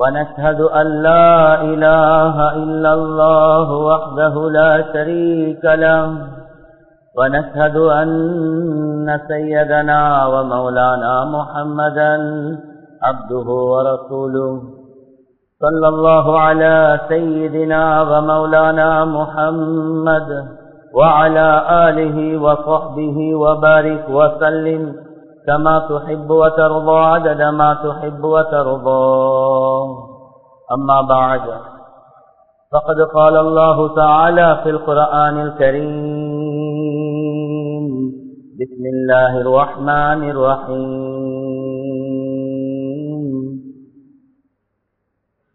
ونشهد أن لا إله إلا الله وحده لا شريك له. ونشهد أن سيدنا ومولانا محمدا عبده ورسوله. صلى الله على سيدنا ومولانا محمد وعلى آله وصحبه وبارك وسلم. كما تحب وترضى عدد ما تحب وترضى. أما بعد. فقد قال الله تعالى في القرآن الكريم. بسم الله الرحمن الرحيم.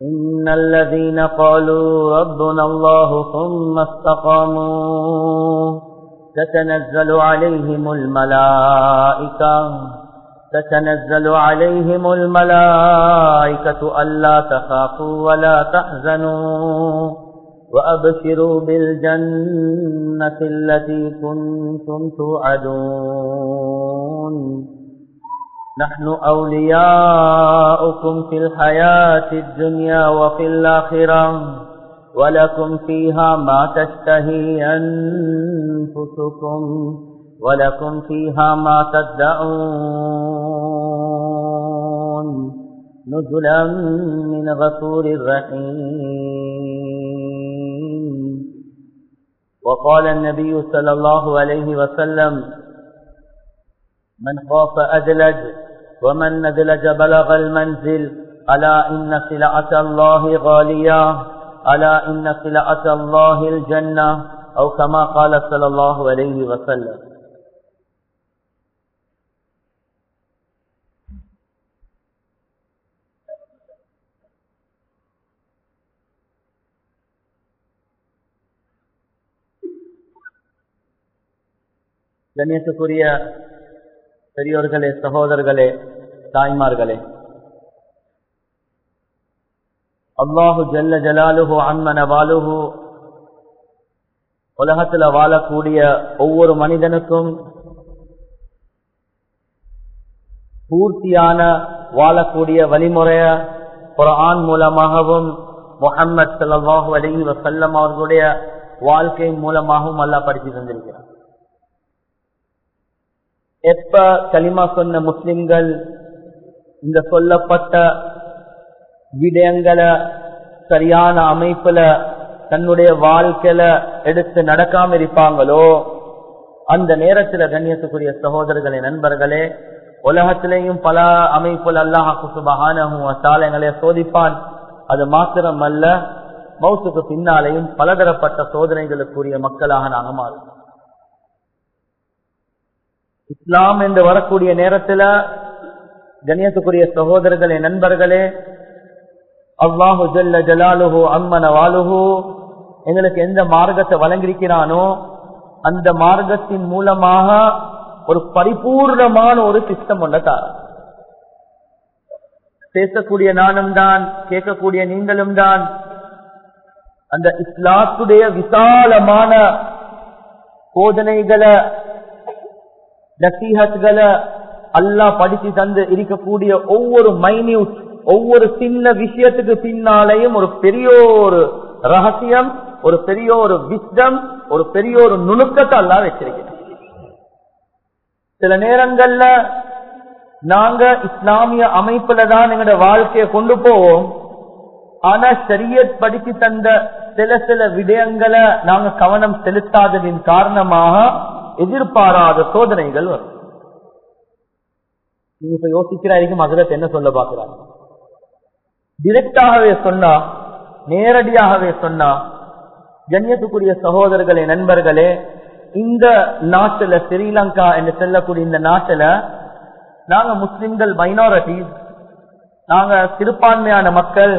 إن الذين قالوا ربنا الله ثم استقاموا. تتنزل عليهم الملائكة تتنزل عليهم الملائكة ألا تخافوا ولا تحزنوا وأبشروا بالجنة التي كنتم توعدون. نحن أولياؤكم في الحياة الدنيا وفي الآخرة. ولكم فيها ما تشتهي أنفسكم ولكم فيها ما تدعون نزلا من غفور رحيم. وقال النبي صلى الله عليه وسلم من خاف أدلج ومن ندلج بلغ المنزل ألا إن سلعة الله غالية؟ ألا إن سلعة الله الجنة أو كما قال صلى الله عليه وسلم கண்ணியத்துக்குரிய பெரியோர்களே சகோதரர்களே தாய்மார்களே அல்லாஹு ஜல்ல ஜலாலுஹோ அம்மன வாலுஹோ. உலகத்துல வாழக்கூடிய ஒவ்வொரு மனிதனுக்கும் பூர்த்தியான வாழக்கூடிய வழிமுறைய குரான் மூலமாகவும் முகம்மது சல்லாஹு அலி வசல்லம் அவர்களுடைய வாழ்க்கை மூலமாகவும் அல்லா படித்து தந்திருக்கிறார் எப்ப களிமா சொன்ன முஸ்லிம்கள் இந்த சொல்லப்பட்ட விடயங்களை சரியான அமைப்புல தன்னுடைய வாழ்க்கையில எடுத்து நடக்காம இருப்பாங்களோ? அந்த நேரத்துல கண்ணியத்துக்குரிய சகோதரர்களே நண்பர்களே உலகத்திலேயும் பல அமைப்புல அல்லாஹ் எங்களை சோதிப்பான். அது மாத்திரம் அல்ல மௌத்துக்கு பின்னாலேயும் பலதரப்பட்ட சோதனைகளுக்குரிய மக்களாக நாங்க மாறுவோம். இஸ்லாம் என்று வரக்கூடிய நேரத்துல கண்ணியத்துக்குரிய சகோதரர்களே நண்பர்களே அல்லாஹு ஜல்ல ஜலாலுஹோ அம்மன வாலுஹு. எங்களுக்கு எந்த மார்க்கத்தை வழங்கியிருக்கிறானோ அந்த மார்க்கத்தின் மூலமாக ஒரு பரிபூர்ணமான ஒரு சிஸ்டம் உள்ளதா பேசக்கூடிய நானும் தான் கேட்கக்கூடிய நீங்களும் தான். அந்த இஸ்லாத்துடைய விசாலமான போதனைகளை நசீகத்களை அல்லா படிச்சு தந்து இருக்கக்கூடிய ஒவ்வொரு மைன்யூட் ஒவ்வொரு சின்ன விஷயத்துக்கு பின்னாலேயும் ஒரு பெரிய ஒரு ரகசியம் ஒரு பெரிய ஒரு விஸ்டம் ஒரு பெரிய ஒரு நுணுக்கத்தை எல்லாம் வச்சிருக்கிறேன். சில நேரங்கள்ல நாங்க இஸ்லாமிய அமைப்புல தான் எங்களோட வாழ்க்கையை கொண்டு போவோம். ஆனா சரியத் படித்து தந்த சில சில விடயங்களை நாங்க கவனம் செலுத்தாததின் காரணமாக எதிர்பாராத சோதனைகள் வரும். நீங்க இப்ப யோசிக்கிறாருக்கும் மகரத் என்ன சொல்ல பாக்குறாங்க டிரெக்டாகவே சொன்னா நேரடியாகவே சொன்னா ஜன்யத்துக்குரிய சகோதரர்களே நண்பர்களே இந்த நாட்டுல ஸ்ரீலங்கா என்று சொல்லக்கூடிய இந்த நாட்டுல நாங்க முஸ்லிம்கள் மைனாரிட்டி நாங்க சிறுபான்மையான மக்கள்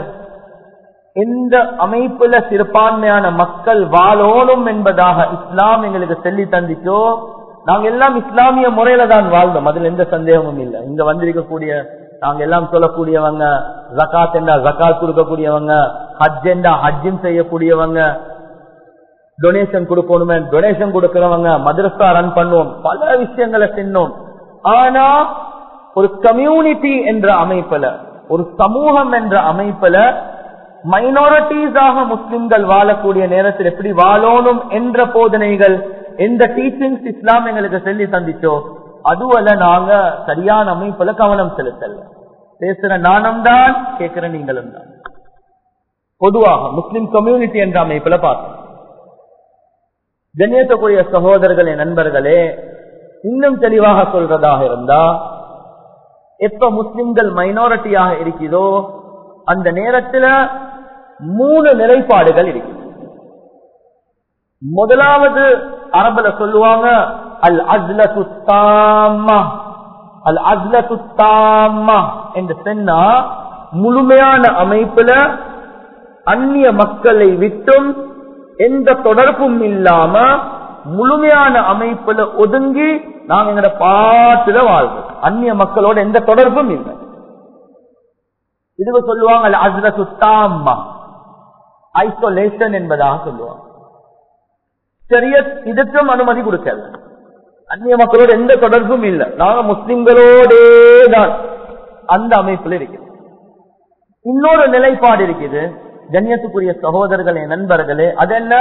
எந்த அமைப்புல சிறுபான்மையான மக்கள் வாழோனும் என்பதாக இஸ்லாம் எங்களுக்கு சொல்லி தந்திச்சோ நாங்க எல்லாம் இஸ்லாமிய முறையில தான் வாழ்ந்தோம். அதுல எந்த சந்தேகமும் இல்லை. இங்க வந்திருக்கக்கூடிய நாங்க எல்லாம் சொல்லக்கூடியவங்க ஜக்காத் என்றா ஜக்காத் கொடுக்கக்கூடியவங்க ஹஜ் என்றா ஹஜ்ஜும் செய்யக்கூடியவங்க டொனேஷன் கொடுக்கணுமே டொனேஷன் கொடுக்கிறவங்க மதரசா ரன் பண்ணுவோம் பல விஷயங்களை சென்னோம். ஆனா ஒரு கம்யூனிட்டி என்ற அமைப்புல ஒரு சமூகம் என்ற அமைப்புல மைனாரிட்டிஸாக முஸ்லிம்கள் வாழக்கூடிய நேரத்தில் எப்படி வாழணும் என்ற போதனைகள் எந்த டீச்சிங்ஸ் இஸ்லாம் எங்களுக்கு சொல்லி தந்திச்சோ அதுவல்ல நாங்க சரியான அமைப்புல கவனம் செலுத்தல. பேசுற நானும் தான் கேட்கிற நீங்களும் தான். பொதுவாக முஸ்லிம் கம்யூனிட்டி என்ற அமைப்புல பார்த்தோம். கண்ணியத்தக்கூடிய சகோதரர்களே நண்பர்களே இன்னும் தெளிவாக சொல்றதாக இருந்தா எப்ப முஸ்லிம்கள் மைனாரிட்டியாக இருக்கிறதோ அந்த நேரத்துல மூணு நிலைப்பாடுகள் இருக்கு முதலாவது அரபுல சொல்லுவாங்க அல் அஸ்ல சுத்தாமா அல் அஸ்ல சுத்தாமா என்று சொன்னா முழுமையான அமைப்புல அந்நிய மக்களை விட்டும் எந்த தொடர்பும் இல்லாம முழுமையான அமைப்புல ஒதுங்கி நாங்க எங்கட பாட்டுல வாழ்வோம் அந்நிய மக்களோட எந்த தொடர்பும் இல்லை. இதுக்கு சொல்லுவாங்க அஜ்ல சுத்தாமா ஐசோலேஷன் என்பதாக சொல்லுவாங்க. சரிய இதுக்கும் அனுமதி கொடுக்கல. அந்நிய மக்களோட எந்த தொடர்பும் இல்லை. நாங்க முஸ்லிம்களோடே தான் அந்த அமைப்புல இருக்குது இன்னொரு நிலைப்பாடு இருக்குது. கண்ணியத்துக்குரிய சகோதரர்களே நண்பர்களே அது என்ன?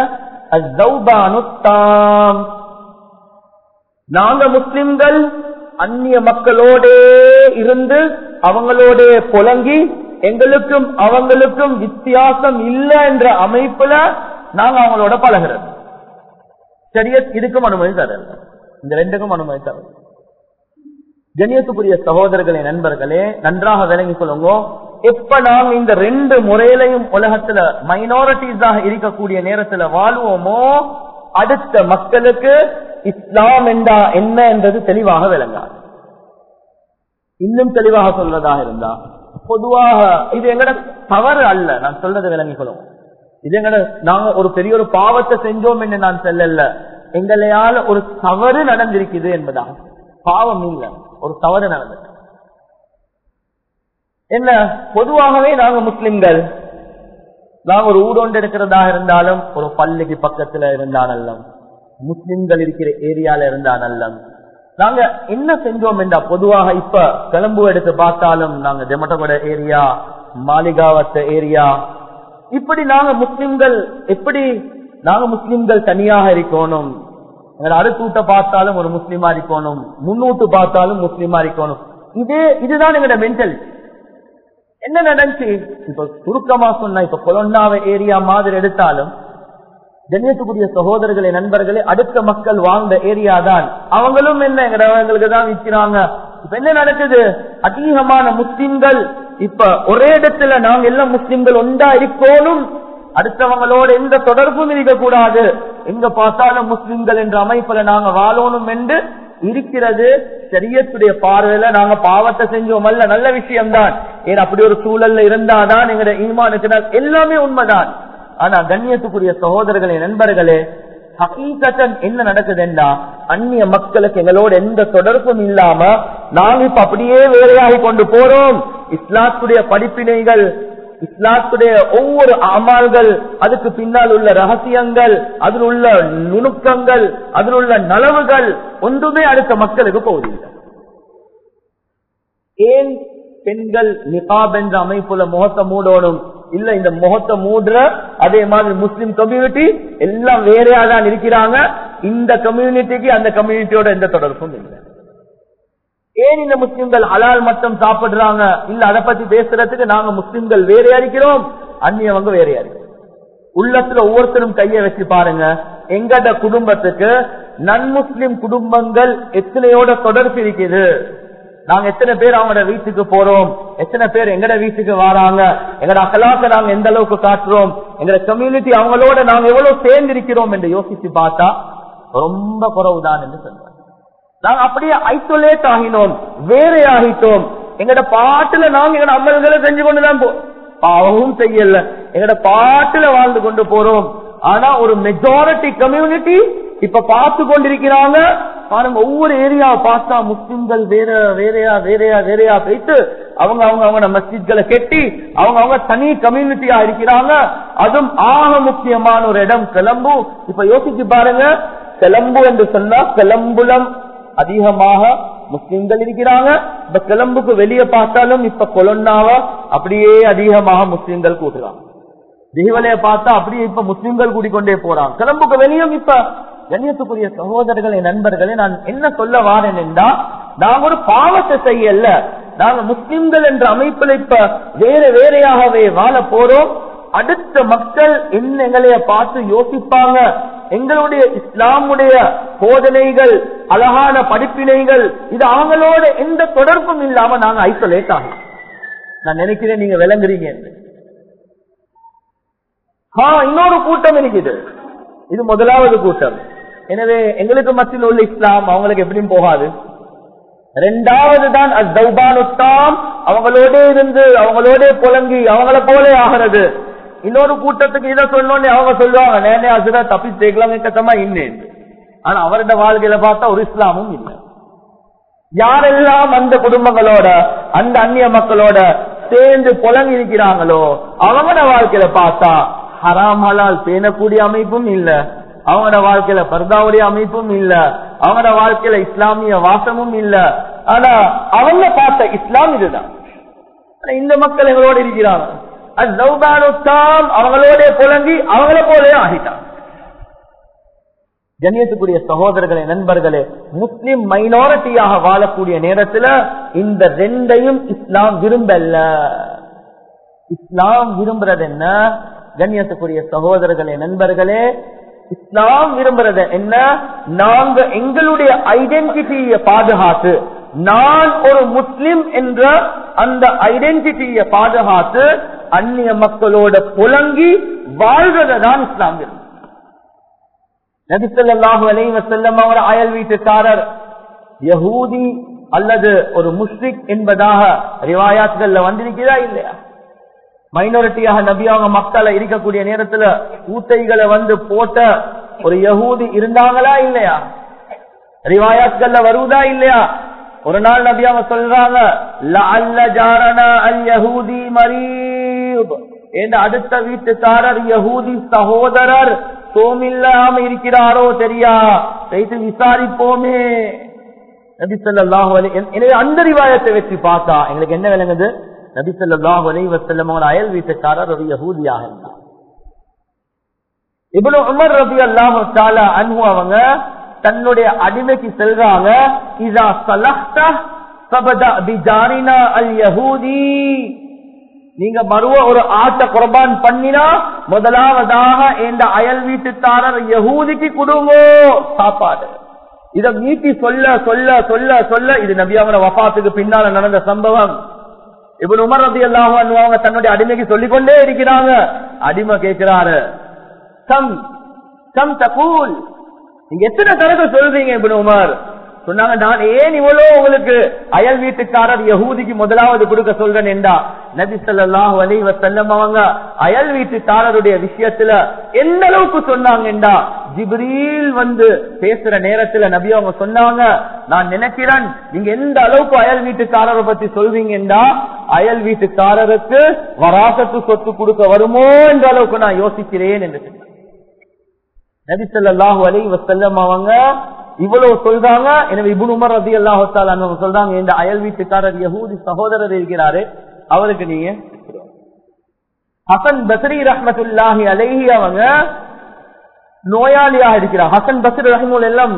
நாங்க முஸ்லிம்கள் அந்நிய மக்களோடே இருந்து அவங்களோட புலங்கி எங்களுக்கும் அவங்களுக்கும் வித்தியாசம் இல்லை என்ற அமைப்புல நாங்க அவங்களோட பழகிறது. சரியா இதுக்கும் அனுமதி தரல. இந்த ரெண்டுக்கும் அனுமதி தரல கண்ணியத்துக்குரிய சகோதரர்களே நண்பர்களே நன்றாக விளங்கி சொல்லுங்க எப்ப நாம் இந்த ரெண்டு முறையிலையும் உலகத்துல மைனாரிட்டிஸாக இருக்கக்கூடிய நேரத்துல வாழ்வோமோ? அடுத்த மக்களுக்கு இஸ்லாம் என்றா என்ன என்றது தெளிவாக விளங்காது. இன்னும் தெளிவாக சொல்றதாக இருந்தா பொதுவாக இது எங்கட தவறு அல்ல. நான் சொல்றது விளங்கி இது எங்கட நாங்க ஒரு பெரிய ஒரு பாவத்தை செஞ்சோம் என்று நான் சொல்லல. எங்களையால ஒரு தவறு நடந்திருக்குது என்பதா பாவம் இல்ல. ஒரு தவறு நடந்தது. என்ன? பொதுவாகவே நாங்க முஸ்லிம்கள். நாங்க ஒரு ஊடொண்டு இருக்கிறதாக இருந்தாலும் ஒரு பள்ளிக்கு பக்கத்துல இருந்தா நல்லம் முஸ்லிம்கள் இருக்கிற ஏரியால இருந்தா நல்லம் நாங்க என்ன செஞ்சோம் என்றா பொதுவாக இப்ப கிளம்பு எடுத்து பார்த்தாலும் நாங்க ஜெமட்டகோட ஏரியா மாளிகாவத்த ஏரியா இப்படி நாங்க முஸ்லிம்கள் எப்படி நாங்க முஸ்லிம்கள் தனியாக இருக்கணும்? அடுத்தூட்ட பார்த்தாலும் ஒரு முஸ்லீமா இருக்கணும் முன்னூட்டு பார்த்தாலும் முஸ்லீமா இருக்கணும். இது இதுதான் எங்களோட மென்டல் என்ன நடந்துச்சு? இப்ப சுருக்கமா சொன்னா இப்ப கொலொன்னாவ ஏரியா மாதிரி எடுத்தாலும் கண்ணியத்துக்குரிய சகோதரர்களே நண்பர்களே அடுத்த மக்கள் வாழ்ந்த ஏரியா தான். அவங்களும் என்ன எங்களுக்கு தான் விற்கிறாங்க. இப்ப என்ன நடக்குது? அதிகமான முஸ்லிம்கள் இப்ப ஒரே இடத்துல நாங்க எல்லாம் முஸ்லிம்கள் ஒன்றா இருக்கோனும் அடுத்தவங்களோட எந்த தொடர்பும் இருக்கக்கூடாது. எங்க பார்த்தாலும் முஸ்லிம்கள் என்ற அமைப்புல நாங்க வாழணும் என்று இருக்கிறது. சரியத்துடைய பார்வையில நாங்க பாவத்தை செஞ்சோம். அல்ல நல்ல விஷயம்தான். ஏன் அப்படி ஒரு சூழல்ல இருந்தாதான் எங்க ஈமானுக்கு எல்லாமே உண்மைதான். ஆனா கண்ணியத்துக்குரிய சகோதரர்களே நண்பர்களே ஹகீகத்தன் என்ன நடக்குதுன்னா அந்நிய மக்களுக்கு எங்களோட எந்த தொடர்பும் இல்லாம நாங்க இப்ப அப்படியே வேலையாகி கொண்டு போறோம். இஸ்லாத்துடைய படிப்பினைகள் இஸ்லாத்துடைய ஒவ்வொரு அமால்கள் அதுக்கு பின்னால் உள்ள ரகசியங்கள் அதில் உள்ள நுணுக்கங்கள் அதில் உள்ள நலவுகள் ஒன்றுமே அடுத்த மக்களுக்கு போவதில்லை. ஏன் பெண்கள் நிகாப் என்ற அமைப்புல முகத்தை மூடணும்? இல்ல இந்த முகத்தை மூடுற அதே மாதிரி முஸ்லிம் கம்யூனிட்டி எல்லாம் வேறையா தான் இருக்கிறாங்க. இந்த கம்யூனிட்டிக்கு அந்த கம்யூனிட்டியோட எந்த தொடர்பும் இல்லை. ஏன் இந்த முஸ்லிம்கள் ஹலால் மட்டும் சாப்பிடுறாங்க? இல்ல அதை பத்தி பேசுறதுக்கு நாங்க முஸ்லிம்கள் வேறையா இருக்கிறோம் அந்நியவங்க வேறையா இருக்கிறோம் உள்ளத்துல ஒவ்வொருத்தரும் கைய வச்சு பாருங்க. எங்கட குடும்பத்துக்கு நன் முஸ்லிம் குடும்பங்கள் எத்தனையோட தொடர்பு இருக்குது? நாங்க எத்தனை பேர் அவங்களோட வீட்டுக்கு போறோம்? எத்தனை பேர் எங்கட வீட்டுக்கு வராங்க? எங்கட அக்கலாக்க நாங்க எந்த அளவுக்கு காட்டுறோம்? எங்கட கம்யூனிட்டி அவங்களோட நாங்க எவ்வளவு சேர்ந்து இருக்கிறோம் என்று யோசிச்சு பார்த்தா ரொம்ப குறவுதான் என்று சொல்றேன் நாங்க அப்படியே ஐசோலேட் ஆகினோம் வேற ஆகிட்டோம். எங்கட பாட்டுல நாங்க எங்கட அம்மல்களை செஞ்சு கொண்டுதான் போ பாவமும் செய்யல. எங்கட பாட்டுல வாழ்ந்து கொண்டு போறோம். ஆனா ஒரு மெஜாரிட்டி கம்யூனிட்டி இப்ப பார்த்து கொண்டிருக்கிறாங்க. பாருங்க ஒவ்வொரு ஏரியாவை பார்த்தா முஸ்லிம்கள் வேற வேறையா வேறையா வேறையா போயிட்டு அவங்க அவங்க அவங்க மஸ்ஜித்களை கெட்டி அவங்க அவங்க தனி கம்யூனிட்டியா இருக்கிறாங்க. அதுவும் ஆக முக்கியமான ஒரு இடம் கிளம்பு. இப்ப யோசிச்சு பாருங்க கிளம்பு என்று சொன்னா கிளம்புலம். அதிகமாக முஸ்லிம்கள் இருக்கிறாங்க. இப்ப கிளம்புக்கு வெளியே பார்த்தாலும் இப்ப கொலொன்னாவ அப்படியே அதிகமாக முஸ்லிம்கள் கூட்டுறாங்க. திகிவலைய பார்த்தா அப்படியே இப்ப முஸ்லிம்கள் கூடிக்கொண்டே போறாங்க. கிளம்புக்கு வெளியும் இப்ப கண்ணியத்துக்குரிய சகோதரர்களே நண்பர்களே நான் என்ன சொல்ல வாரேன் என்றா நாங்க ஒரு பாவத்தை செய்யல. நாங்க முஸ்லிம்கள் என்ற அமைப்பில் இப்ப வேற வேறையாகவே வாழ போறோம். அடுத்த மக்கள் என்ன எங்களைய பார்த்து யோசிப்பாங்க. எங்களுடைய இஸ்லாமுடைய போதனைகள் அழகான படிப்பினைகள் இது அவங்களோட எந்த தொடர்பும் இல்லாம நாங்க ஐசோலேட் ஆகும் நான் நினைக்கிறேன் நீங்க விளங்குறீங்க. இன்னொரு கூட்டம் இருக்குது. இது முதலாவது கூட்டம். எனவே எங்களுக்கு மத்தியில் உள்ள இஸ்லாம் அவங்களுக்கு எப்படியும் போகாது. ரெண்டாவது தான் அத்தௌபானுத்தாம் அவங்களோட இருந்து அவங்களோட புலங்கி அவங்கள போல ஆகிறது. இன்னொரு கூட்டத்துக்கு இதை சொல்லணும்னு அவங்க சொல்லுவாங்க நேனே அசுரா தப்பி சேர்க்கலாம் கட்டமா இன்னேன் ஆனா அவரோட வாழ்க்கையில பார்த்தா ஒரு இஸ்லாமும் இல்லை. யாரெல்லாம் அந்த குடும்பங்களோட அந்த அந்நிய மக்களோட சேர்ந்து புலங்கி இருக்கிறாங்களோ அவங்களோட வாழ்க்கையில பார்த்தா ஹராமலால் பேணக்கூடிய அமைப்பும் இல்ல. அவங்களோட வாழ்க்கையில பர்தாவுடைய அமைப்பும் இல்ல. அவங்களோட வாழ்க்கையில இஸ்லாமிய வாசமும் இல்ல. ஆனா அவங்க பார்த்த இஸ்லாம் இதுதான். ஆனா இந்த மக்கள் எங்களோட இருக்கிறாங்க. அவங்களோட புலங்கி அவங்கள போலே ஆகிட்டாங்க. கண்ணியத்துக்குரிய சகோதரர்களே நண்பர்களே முஸ்லிம் மைனாரிட்டியாக வாழக்கூடிய நேரத்துல இந்த ரெண்டையும் இஸ்லாம் விரும்பல. இஸ்லாம் விரும்புறது என்ன? கண்ணியத்துக்குரிய சகோதரர்களே நண்பர்களே இஸ்லாம் விரும்புறது என்ன? நாங்க எங்களுடைய ஐடென்டிட்டியை பாதுகாத்து நான் ஒரு முஸ்லிம் என்ற அந்த ஐடென்டிட்டியை பாதுகாத்து அந்நிய மக்களோட புலங்கி வாழ்றதான் இஸ்லாம் விரும்பு நபிசல்லாஹு அலைவ செல்லம் அவர் அயல் வீட்டுக்காரர் யகூதி அல்லது ஒரு முஸ்லிக் என்பதாக ரிவாயாத்கள்ல வந்திருக்கிறதா இல்லையா? மைனாரிட்டியாக நபியாக மக்களை இருக்கக்கூடிய நேரத்துல ஊத்தைகளை வந்து போட்ட ஒரு யகூதி இருந்தாங்களா இல்லையா? ரிவாயாத்கள்ல வருவதா இல்லையா? ஒரு நாள் நபியாவ சொல்றாங்க ஜாரனா அல் அடுத்த வீட்டுக்காரர் யகூதி சகோதரர் சோமில்லாம இருக்கிறாரோ சரியா? செய்து விசாரிப்போமே நபி ஸல்லல்லாஹு எனவே அந்த ரிவாயத்தை வச்சு பார்த்தா எங்களுக்கு என்ன விளங்குது? நபி ஸல்லல்லாஹு அலைஹி வஸல்லம் ஒரு அயல் வீட்டுக்காரர் ஒரு யகூதியாக இருந்தார். இவ்வளவு உமர் ரலியல்லாஹு தஆலா அன்பு அவங்க தன்னுடைய அடிமைக்கு செல்றாங்க. இதா சலஹ்த சபதா பிஜாரினா அல் யகூதி நீங்க மறுவ ஒரு ஆட்டை குரபான் பண்ணினா முதலாவதாக இந்த அயல் வீட்டுத்தாரர் யஹூதிக்கு கொடுங்கோ. சாப்பாடு. இத நீட்டி சொல்ல சொல்ல சொல்ல சொல்ல இது நபியாவோட வபாத்துக்கு பின்னால நடந்த சம்பவம். இப்ப உமர் ரத்தி எல்லாம் அவங்க தன்னுடைய அடிமைக்கு சொல்லிக்கொண்டே இருக்கிறாங்க. அடிமை கேட்கிறாரு. சம் சம் தகூல். நீங்க எத்தனை தடவை சொல்றீங்க இப்ப உமர்? சொன்னாங்க நான் ஏன் இவ்வளோ உங்களுக்கு அயல் வீட்டுக்காரர் யகூதிக்கு முதலாவது கொடுக்க சொல்றேன்? என்றா நபி ஸல்லல்லாஹு அலைஹி வஸல்லம் அவங்க அயல் வீட்டுக்காரருடைய விஷயத்துல எந்த அளவுக்கு சொன்னாங்கண்டா ஜிப்ரீல் வந்து பேசுற நேரத்துல நபி அவங்க சொன்னாங்க நான் நினைக்கிறேன் நீங்க எந்த அளவுக்கு அயல் வீட்டுக்காரரை பத்தி சொல்வீங்கண்டா அயல் வீட்டுக்காரருக்கு வராசத்து சொத்து கொடுக்க வருமோ என்ற அளவுக்கு நான் யோசிக்கிறேன் என்று சொன்னாங்க. நபி சொல்லாஹு அலி வசல்லம் அவங்க இவ்வளவு சொல்றாங்க. எனவே இபுன் உமர் ரதி அல்லாஹால சொல்றாங்க இந்த அயல் வீட்டுக்காரர் யகூதி சகோதரர் இருக்கிறாரு அவருக்கு நீங்க ஹசன் பஸ்ரி ரஹமத்துல்லாஹி அலஹி அவங்க நோயாளியாக இருக்கிறார். ஹசன் பஸ்ரி ரஹமுல் எல்லாம்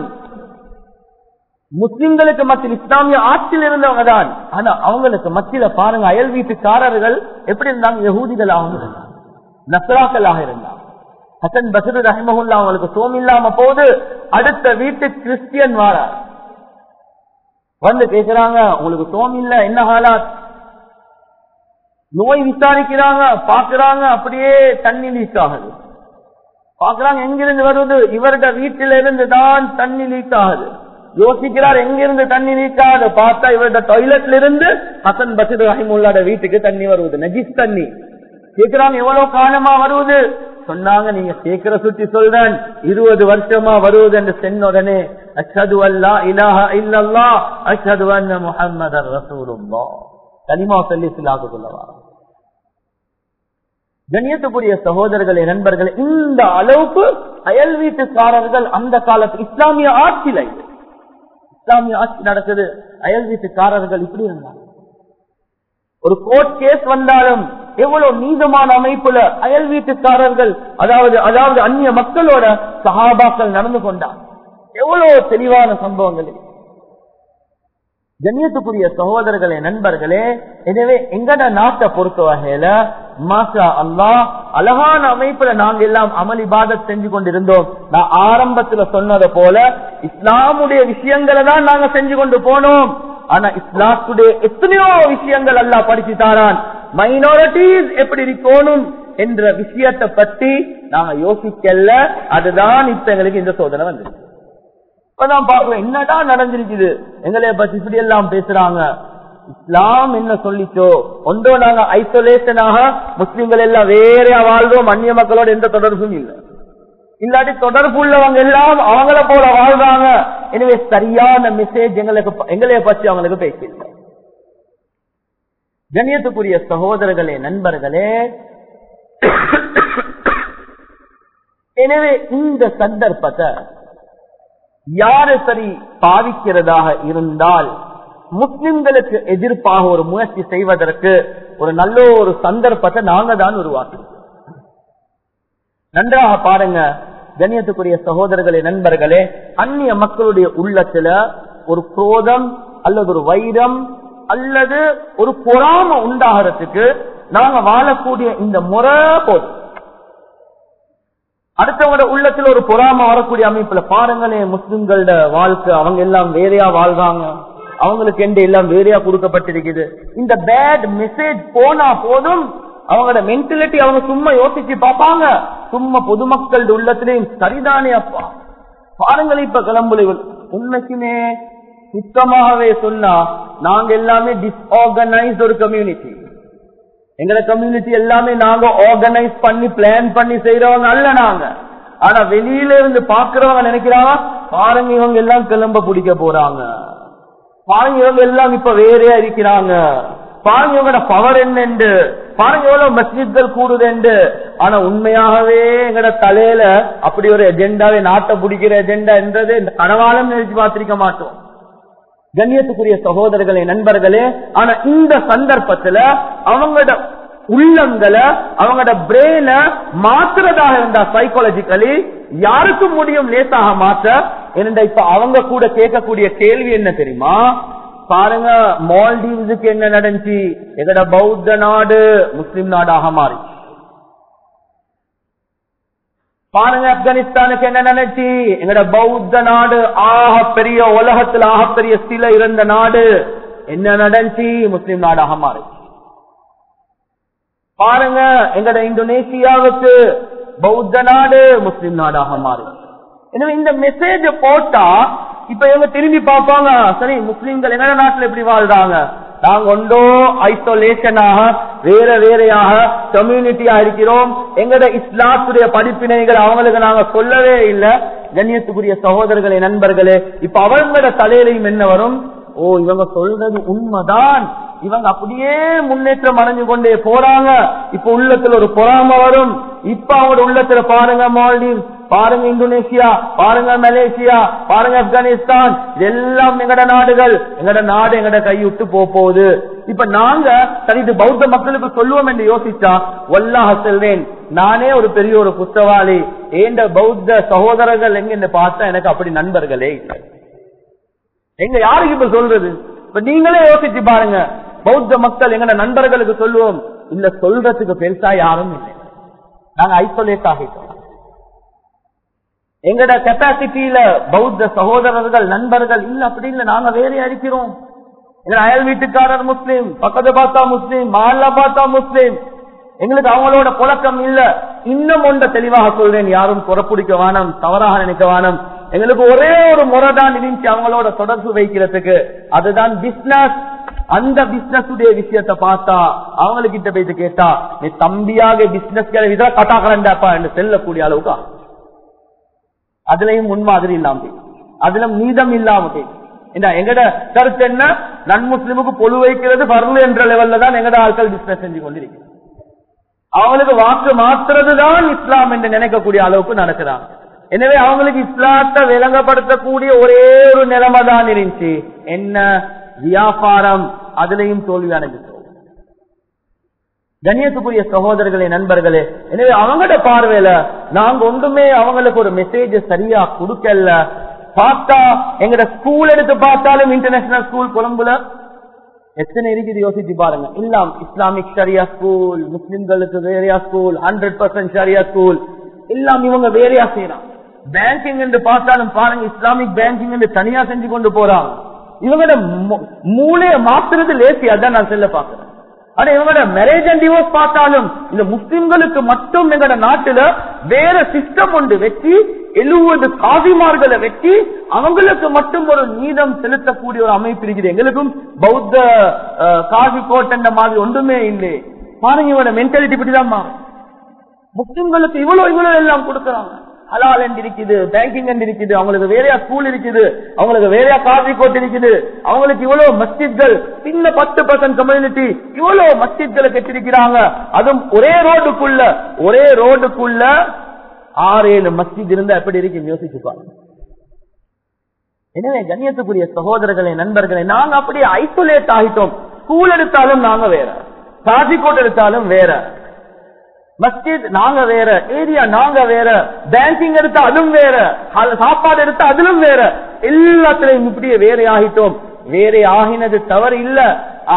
முஸ்லிம்களுக்கு மத்தியில் இஸ்லாமிய ஆட்சியில் இருந்தவங்க தான். ஆனா அவங்களுக்கு மத்தியில பாருங்க அயல் வீட்டுக்காரர்கள் எப்படி இருந்தாங்க? யகூதிகளாக இருந்தாங்க நசராக்களாக இருந்தாங்க. ஹசன் பசரு ரஹிமஹுல்லா அவங்களுக்கு சோம் இல்லாம போது அடுத்த வீட்டு கிறிஸ்டியன் வாரார் வந்து கேக்குறாங்க உங்களுக்கு சோம் இல்ல என்ன ஹாலாத்? நோய் விசாரிக்கிறாங்க பாக்குறாங்க அப்படியே தண்ணி லீக் ஆகுது. பாக்குறாங்க எங்கிருந்து வருவது இவருடைய வீட்டில இருந்து தான் தண்ணி லீக் ஆகுது. யோசிக்கிறார் எங்கிருந்து தண்ணி நீக்காது பார்த்தா இவரோட டாய்லெட்ல இருந்து ஹசன் பசிர் ரஹிமுல்லாட வீட்டுக்கு தண்ணி வருவது நஜிஸ் தண்ணி. கேட்கிறாங்க எவ்வளவு காலமா வருவது சொன்னாங்க நீங்க சீக்கிர சுத்தி சொல்றேன். இருபது வருஷமா வருவது என்று சென்ன உடனே அஷது அல்லா இலாஹ இல்லல்லா அச்சது அண்ண முகமது ரசூலுல்லா கனிமா சொல்லி சிலாக்கு சொல்லவா கண்ணியத்துக்குரிய சகோதரர்களே நண்பர்களே இந்த அளவுக்கு அயல் வீட்டுக்காரர்கள் அந்த காலத்து இஸ்லாமிய ஆட்சியில இஸ்லாமிய ஆட்சி நடக்குது அயல் வீட்டுக்காரர்கள் இப்படி இருந்தாங்க. ஒரு கோர்ட் கேஸ் வந்தாலும் எவ்வளவு நீதமான அமைப்புல அயல் வீட்டுக்காரர்கள் அதாவது அதாவது அந்நிய மக்களோட சகாபாக்கள் நடந்து கொண்டார். எவ்வளவு தெளிவான சம்பவங்கள் ஜன்யத்துக்குரிய சகோதரர்களே நண்பர்களே எனவே எங்கட நாட்டை பொறுத்த வகையில மாசா அல்லா அழகான அமைப்புல நாங்க எல்லாம் அமல் இபாதத் செஞ்சு கொண்டிருந்தோம். நான் ஆரம்பத்துல சொன்னதை போல இஸ்லாமுடைய விஷயங்களை தான் நாங்க செஞ்சு கொண்டு போனோம். ஆனா இஸ்லாத்துடைய எத்தனையோ விஷயங்கள் எல்லாம் படிச்சு தாரான் மைனாரிட்டிஸ் எப்படி இருக்கணும் என்ற விஷயத்தை பத்தி நாங்க யோசிக்கல. அதுதான் இப்ப எங்களுக்கு இந்த சோதனை வந்து இப்பதான் பாக்குறோம் என்னடா நடந்திருக்குது? எங்களை பத்தி இப்படி எல்லாம் பேசுறாங்க. இஸ்லாம் என்ன சொல்லிச்சோ? ஒன்றோ நாங்க ஐசோலேஷனாக முஸ்லிம்கள் எல்லாம் வேறையா வாழ்றோம். அந்நிய மக்களோட எந்த தொடர்பும் இல்லை. இல்லாட்டி தொடர்பு உள்ளவங்க எல்லாம் அவங்கள போல வாழ்றாங்க. எனவே சரியான மெசேஜ் எங்களுக்கு எங்களைய பற்றி அவங்களுக்கு பேசல கண்ணியத்துக்குரிய சகோதரர்களே நண்பர்களே. எனவே இந்த சந்தர்ப்பத்தை யாரு சரி பாவிக்கிறதாக இருந்தால் முஸ்லிம்களுக்கு எதிர்ப்பாக ஒரு முயற்சி செய்வதற்கு ஒரு நல்ல ஒரு சந்தர்ப்பத்தை நாங்க தான் உருவாக்குறோம். நன்றாக பாருங்க கண்ணியத்துக்குரிய சகோதரர்களே நண்பர்களே. அந்நிய மக்களுடைய உள்ளத்துல ஒரு குரோதம் அல்லது ஒரு வைரம் அல்லது ஒரு பொறாம உண்டாகிறதுக்கு நாங்க வாழக்கூடிய இந்த முறை போதும் அடுத்தவங்களோட உள்ளத்துல ஒரு பொறாம வரக்கூடிய அமைப்புல பாருங்களே முஸ்லிம்களோட வாழ்க்கை அவங்க எல்லாம் வேறையா வாழ்றாங்க. அவங்களுக்கு எந்த எல்லாம் வேறையா கொடுக்கப்பட்டிருக்குது. இந்த பேட் மெசேஜ் போனா போதும் அவங்களோட மென்டாலிட்டி அவங்க சும்மா யோசிச்சு பார்ப்பாங்க. சும்மா பொதுமக்கள் உள்ளத்திலையும் சரிதானே அப்பா. பாருங்களேன் இப்ப கிளம்புல உண்மைக்குமே சுத்தமாகவே சொன்னா நாங்க எல்லாமே டிஸ்ஆர்கனைஸ்ட் ஒரு கம்யூனிட்டி எங்களை கம்யூனிட்டி எல்லாமே நாங்க ஆர்கனைஸ் பண்ணி பிளான் பண்ணி செய்யறவங்க அல்ல நாங்க. ஆனா வெளியில இருந்து பாக்குறவங்க நினைக்கிறாங்க பாருங்க இவங்க எல்லாம் கிளம்ப பிடிக்க போறாங்க. பாருங்க இவங்க எல்லாம் இப்ப வேறையா இருக்கிறாங்க. பாருங்க இவங்களோட பவர் என்னண்டு. பாருங்க எவ்வளவு மஸ்ஜித்கள் கூடுதுண்டு. ஆனா உண்மையாகவே எங்கட தலையில அப்படி ஒரு எஜெண்டாவே நாட்டை பிடிக்கிற எஜெண்டா என்றது இந்த கனவாலம் நினைச்சு பார்த்திருக்க மாட்டோம். கண்ணியத்துக்குரிய சகோதரர்களே நண்பர்களே ஆனா இந்த சந்தர்ப்பத்துல அவங்களோட உள்ளங்களை அவங்களோட பிரெயின மாத்துறதாக இருந்தா சைக்காலஜிக்கலி யாருக்கும் முடியும் லேசாக மாற்ற. என்னடா இப்ப அவங்க கூட கேட்கக்கூடிய கேள்வி என்ன தெரியுமா? பாருங்க மால்டீவ்ஸுக்கு என்ன நடந்துச்சு? எங்கட பௌத்த நாடு முஸ்லிம் நாடாக மாறி. பாருங்க ஆப்கானிஸ்தானுக்கு என்ன நினைச்சி? எங்கட பௌத்த நாடு ஆக பெரிய உலகத்துல ஆக பெரிய சில இருந்த நாடு. என்ன நடந்துச்சு முஸ்லிம் நாடாக மாறி. பாருங்க எங்கட இந்தோனேசியாவுக்கு பௌத்த நாடு முஸ்லிம் நாடாக மாறி. எனவே இந்த மெசேஜ் போட்டா இப்ப இவங்க திரும்பி பார்ப்பாங்க சரி முஸ்லிம்கள் எங்கட நாட்டுல எப்படி வாழ்றாங்க? நாங்க ஒன்றோ ஐசோலேஷனாக வேற வேறையாக கம்யூனிட்டியா இருக்கிறோம் எங்கட இஸ்லாத்துடைய படிப்பினைகள் அவங்களுக்கு நாங்க சொல்லவே இல்லை. கண்ணியத்துக்குரிய சகோதரர்களே நண்பர்களே இப்ப அவங்களோட தலையிலையும் என்ன வரும்? ஓ இவங்க சொல்றது உண்மைதான். இவங்க அப்படியே முன்னேற்றம் அடைஞ்சு கொண்டே போறாங்க. இப்ப உள்ளத்துல ஒரு பொறாம வரும். இப்ப அவங்களோட உள்ளத்துல பாருங்க மால்டீவ் பாருங்க இந்தோனேஷியா பாருங்க மலேசியா பாருங்க ஆப்கானிஸ்தான் இதெல்லாம் எங்கட நாடுகள். எங்கட நாடு எங்கட கைவிட்டு போகுது இப்ப நாங்க சரி பௌத்த மக்களுக்கு சொல்லுவோம் என்று யோசிச்சா ஒல்லாக செல்வேன் நானே ஒரு பெரிய ஒரு குற்றவாளி. ஏண்ட பௌத்த சகோதரர்கள் எங்க பார்த்தா எனக்கு அப்படி நண்பர்களே எங்க யாருக்கு இப்ப சொல்றது? இப்ப நீங்களே யோசிச்சு பாருங்க. பௌத்த மக்கள் எங்க நண்பர்களுக்கு சொல்லுவோம். இல்ல சொல்றதுக்கு பெருசா யாரும் இல்லை. நாங்க ஐசோலேட் ஆகிட்டோம். எங்கட கெப்பாசிட்டியில பௌத்த சகோதரர்கள் நண்பர்கள் இல்ல அப்படி இல்ல நாங்க வேற அடிக்கிறோம். எங்க அயல் வீட்டுக்காரர் முஸ்லீம் பக்கத்து பார்த்தா முஸ்லீம் மால்ல பார்த்தா முஸ்லீம். எங்களுக்கு அவங்களோட புழக்கம் இல்ல. இன்னும் ஒன்றை தெளிவாக சொல்றேன் யாரும் புறப்பிடிக்க வேணாம் தவறாக நினைக்க வேணாம். எங்களுக்கு ஒரே ஒரு முறை தான் இருந்துச்சு அவங்களோட தொடர்பு வைக்கிறதுக்கு. அதுதான் பிசினஸ் அந்த பிசினஸ் உடைய விஷயத்த பார்த்தா அவங்களுக்கிட்ட போயிட்டு கேட்டா நீ தம்பியாக பிசினஸ் இதா கட்டா கலண்டாப்பா என்று செல்லக்கூடிய அளவுக்கு அதுலயும் முன்மாதிரி இல்லாம அதுல மீதம் இல்லாம என்ன எங்கட கருத்து என்ன? நன் முஸ்லிமுக்கு பொழு வைக்கிறது வரல என்ற லெவல்ல தான் எங்கட ஆட்கள் பிசினஸ் செஞ்சு கொண்டிருக்கிறாங்க. அவங்களுக்கு வாக்கு மாத்துறது தான் இஸ்லாம் என்று நினைக்கக்கூடிய அளவுக்கு நடக்கிறான் எனவே அவங்களுக்கு இஸ்லாத்தை விளங்கப்படுத்தக்கூடிய ஒரே ஒரு நிலைமை தான் இருந்துச்சு. என்ன? வியாபாரம். அதுலயும் தோல்வி அடைஞ்சிட்டோம் கண்ணியத்துக்குரிய சகோதரர்களே நண்பர்களே எனவே அவங்களோட பார்வையில நாங்க ஒன்றுமே அவங்களுக்கு ஒரு மெசேஜ் சரியா கொடுக்கல. பார்த்தா எங்கட ஸ்கூல் எடுத்து பார்த்தாலும் இன்டர்நேஷனல் ஸ்கூல் கொழும்புல எத்தனை இருக்குது? யோசிச்சு பாருங்க. இல்லாம் இஸ்லாமிக் ஷரியா ஸ்கூல் முஸ்லிம்களுக்கு வேறையா ஸ்கூல் ஹண்ட்ரட் பர்சன்ட் ஷரியா ஸ்கூல் எல்லாம் இவங்க வேறையா செய்யறான் பேங்கிங் என்று பார்த்தாலும் பாருங்க இஸ்லாமிக் பேங்கிங் என்று தனியா செஞ்சு கொண்டு போறாங்க. இவங்களோட மூ- மூளைய மாத்துறது லேசி அதான் நான் செல்ல பாக்குறேன் ஆனா இவங்களோட மேரேஜ் அண்ட் டிவோர்ஸ் பார்த்தாலும் இந்த முஸ்லிம்களுக்கு மட்டும் எங்களோட நாட்டுல வேற சிஸ்டம் ஒன்று வெட்டி எழுபது காவிமார்களை வெட்டி அவங்களுக்கு மட்டும் ஒரு நீதம் செலுத்தக்கூடிய ஒரு அமைப்பு இருக்குது. எங்களுக்கும் பௌத்த காவி கோட்டை கோட்டண்ட மாதிரி ஒன்றுமே இல்லை. பாருங்க இவனோட மென்டாலிட்டி இப்படிதான் மாறும். முஸ்லிம்களுக்கு இவ்வளவு இவ்வளவு எல்லாம் கொடுக்கறாங்க. ஹலால் என்று இருக்குது பேங்கிங் என்று இருக்குது அவங்களுக்கு வேறையா ஸ்கூல் இருக்குது அவங்களுக்கு வேறையா காஃபி கோட் இருக்குது அவங்களுக்கு இவ்வளவு மஸ்ஜித்கள் சின்ன பத்து பர்சன்ட் கம்யூனிட்டி இவ்வளவு மஸ்ஜித்களை கட்டிருக்கிறாங்க அதுவும் ஒரே ரோடுக்குள்ள ஒரே ரோடுக்குள்ள ஆறு ஏழு மஸ்ஜித் இருந்தா எப்படி இருக்கு யோசிச்சுப்பாங்க எனவே கண்ணியத்துக்குரிய சகோதரர்களே நண்பர்களே நாங்க அப்படியே ஐசோலேட் ஆகிட்டோம். ஸ்கூல் எடுத்தாலும் நாங்க வேற காஃபி கோட் எடுத்தாலும் வேற. மஸ்ஜித் நாங்க வேற ஏரியா நாங்க வேற பேங்கிங் எடுத்தா அதுவும் வேற சாப்பாடு எடுத்தா அதிலும் வேற. எல்லாத்திலையும் இப்படியே வேற ஆகிட்டோம். வேற ஆகினது தவறு இல்ல.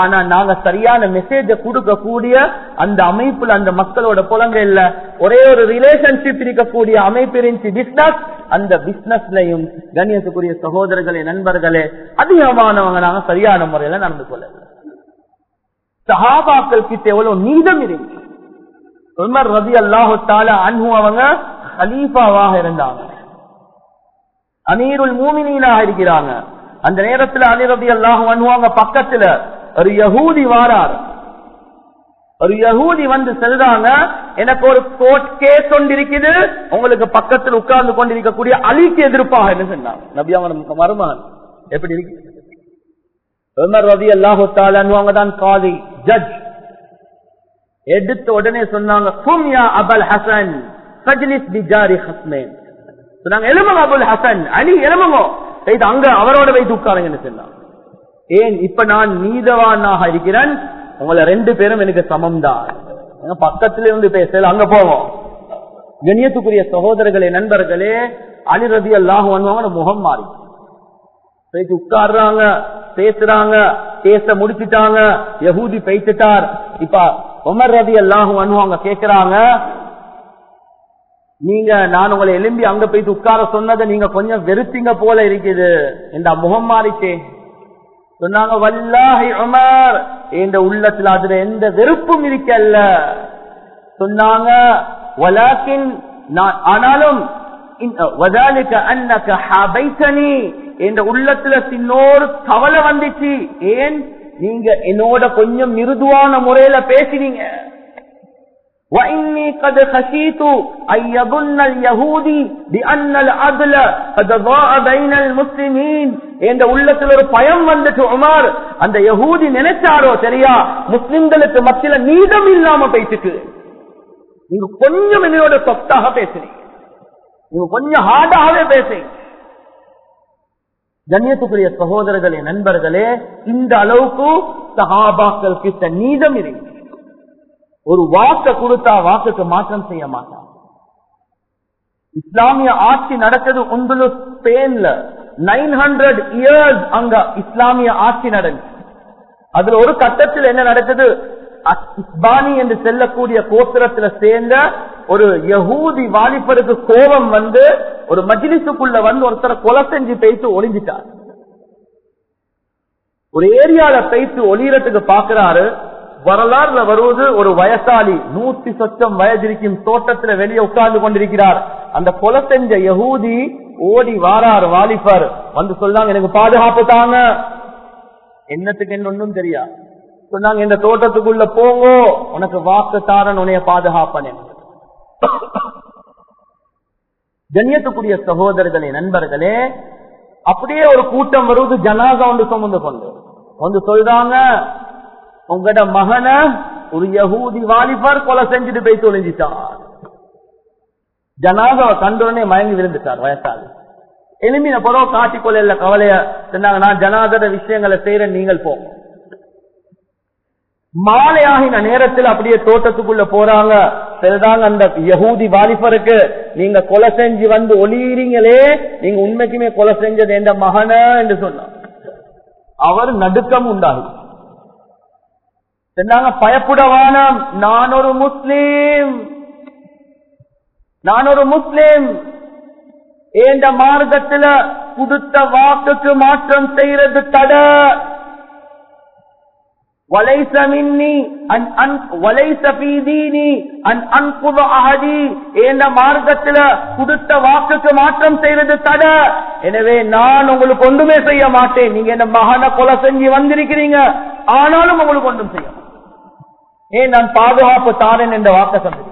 ஆனா நாங்க சரியான மெசேஜ கொடுக்க கூடிய அந்த அமைப்புல அந்த மக்களோட புலங்க இல்ல. ஒரே ஒரு ரிலேஷன்ஷிப் இருக்கக்கூடிய அமைப்பு இருந்துச்சு பிசினஸ் அந்த பிசினஸ்லயும் கண்ணியத்துக்குரிய சகோதரர்களே நண்பர்களே அதிகமானவங்க நாங்க சரியான முறையில நடந்து கொள்ளல சஹாபாக்கள் கிட்ட எவ்வளவு நீதம் இருந்துச்சு. உமர் ரபி அல்லாஹு தால அன்ஹு அவங்க ஹலீஃபாவாக இருந்தாங்க. அமீருல் மூமினீனாக இருக்கிறாங்க. அந்த நேரத்துல அலி ரபி அல்லாஹு அன்புவாங்க பக்கத்துல ஒரு யகூதி வாரார். ஒரு யகூதி வந்து செல்றாங்க எனக்கு ஒரு கோர்ட் கேஸ் ஒன்று இருக்குது உங்களுக்கு பக்கத்தில் உட்கார்ந்து கொண்டிருக்கக்கூடிய அலிக்கு எதிர்ப்பாக என்ன சொன்னாங்க. நபி அவங்க மருமகன். எப்படி இருக்கு? உமர் ரதி அல்லாஹு தால அவங்க தான் காதி ஜட்ஜ் எடுத்த உடனே சொன்னாங்க "கும் அபல் ஹசன் ஃபஜ்லிஸ் பிஜாரி ஹஸ்மேன் சொன்னாங்க எலுமங்க அபுல் ஹசன் அலி எலுமங்கோ செய்து அங்க அவரோட வைத்து உட்காருங்கன்னு சொன்னாங்க. ஏன் இப்ப நான் நீதவானாக இருக்கிறேன் உங்களை ரெண்டு பேரும் எனக்கு சமம் தான் பக்கத்துல இருந்து பேசல அங்க போவோம் கண்ணியத்துக்குரிய சகோதரர்களே நண்பர்களே அலி ரதி அல்லாஹ் வருவாங்க முகம் மாறி. போயிட்டு உட்கார்றாங்க பேசுறாங்க பேச முடிச்சுட்டாங்க யகூதி பேசிட்டார். இப்ப உமர் ரதி அல்லாஹு அவங்க கேக்குறாங்க நீங்க நான் உங்களை எலும்பி அங்க போயிட்டு உட்கார சொன்னதை நீங்க கொஞ்சம் வெறுத்தீங்க போல இருக்குது. இந்த முகம் மாறிச்சே சொன்னாங்க வல்லாஹி உமர் இந்த உள்ளத்துல அதுல எந்த வெறுப்பும் இருக்கல்ல. சொன்னாங்க வலாக்கின் நான் ஆனாலும் என்ற உள்ளத்துல சின்னோரு கவலை வந்துச்சு. ஏன் நீங்க என்னோட கொஞ்சம் மிருதுவான முறையில பேசினீங்க وإني قد خشيت أن يظن اليهودي بأن العدل قد ضاع بين المسلمين என்ற உள்ளத்தில் ஒரு பயம் வந்துட்டு உமார் அந்த யஹூதி நினைச்சாரோ சரியா முஸ்லிம்களுக்கு மத்தியில நீதம் இல்லாம பேசிட்டு நீங்க கொஞ்சம் என்னோட சொத்தாக பேசுறீங்க நீங்க கொஞ்சம் ஹார்டாகவே பேசுறீங்க கண்ணியத்துக்குரிய சகோதரர்களே நண்பர்களே இந்த அளவுக்கு சஹாபாக்கள் கிட்ட நீதம் இருக்கு. ஒரு வாக்க கொடுத்தா வாக்குக்கு மாற்றம் செய்ய மாட்டான். இஸ்லாமிய ஆட்சி நடக்குது உந்துலு ஸ்பெயின்ல. நைன் ஹண்ட்ரட் இயர்ஸ் அங்க இஸ்லாமிய ஆட்சி நடந்து. அதுல ஒரு கட்டத்தில் என்ன நடக்குது? இஸ்பானி என்று செல்லக்கூடிய கோத்திரத்துல சேர்ந்த ஒரு யகூதி வாலிபருக்கு கோபம் வந்து ஒரு மஜிலிசுக்குள்ள வந்து ஒருத்தரை கொலை செஞ்சு பேசி ஒளிஞ்சிட்டார். ஒரு ஏரியால பேசி ஒளியறதுக்கு பாக்குறாரு. வரலாறுல வருவது ஒரு வயசாளி நூத்தி சொச்சம் வயதிருக்கும் தோட்டத்துல வெளியே உட்கார்ந்து கொண்டிருக்கிறார். அந்த கொலை செஞ்ச யகூதி ஓடி வாரார் வாலிபர். வந்து சொன்னாங்க எனக்கு பாதுகாப்பு தாங்க. என்னத்துக்கு என்ன ஒன்றும் தெரியா சொன்னாங்க இந்த தோட்டத்துக்குள்ள போங்கோ. உனக்கு வாக்கு தாரன் உனைய பாதுகாப்பன் கண்ணியத்துக்குரிய சகோதரர்களே நண்பர்களே அப்படியே ஒரு கூட்டம் வருவது ஜனாதா ஒன்று சுமந்து கொண்டு. வந்து சொல்றாங்க உங்களோட மகனை ஒரு யகூதி வாலிபர் கொலை செஞ்சுட்டு போய் தொழிஞ்சிட்டார் ஜனாதாவை கண்டுடனே மயங்கி விழுந்துட்டார் வயசாளி எலும்பின பிறகு காட்டிக்கொள்ள கவலைய சொன்னாங்க நான் ஜனாதர விஷயங்களை செய்யறேன் நீங்கள் போங்க. மாலையாகின நேரத்தில் அப்படியே தோட்டத்துக்குள்ள போறாங்க. சரிதாங்க அந்த யகூதி வாலிபருக்கு நீங்க கொலை செஞ்சு வந்து ஒளியிறீங்களே நீங்க உண்மைக்குமே கொலை செஞ்சது எந்த மகன என்று சொன்னார் அவர் நடுக்கம் உண்டாகி. சொன்னாங்க பயப்புடவானம் நான் ஒரு முஸ்லீம். நான் ஒரு முஸ்லீம். ஏண்ட மார்க்கத்துல கொடுத்த வாக்குக்கு மாற்றம் செய்யறது தடை. وليس مني أن أن وليس في ديني أن أنقض أحدي என்ற மார்க்கத்துல கொடுத்த வாக்குக்கு மாற்றம் செய்வது தட எனவே நான் உங்களுக்கு ஒன்றுமே செய்ய மாட்டேன் நீங்க என்ன மகனை கொலை செஞ்சு வந்திருக்கிறீங்க ஆனாலும் உங்களுக்கு ஒன்றும் செய்ய ஏன் நான் பாதுகாப்பு தாரேன் என்ற வாக்க சந்திக்கிறேன்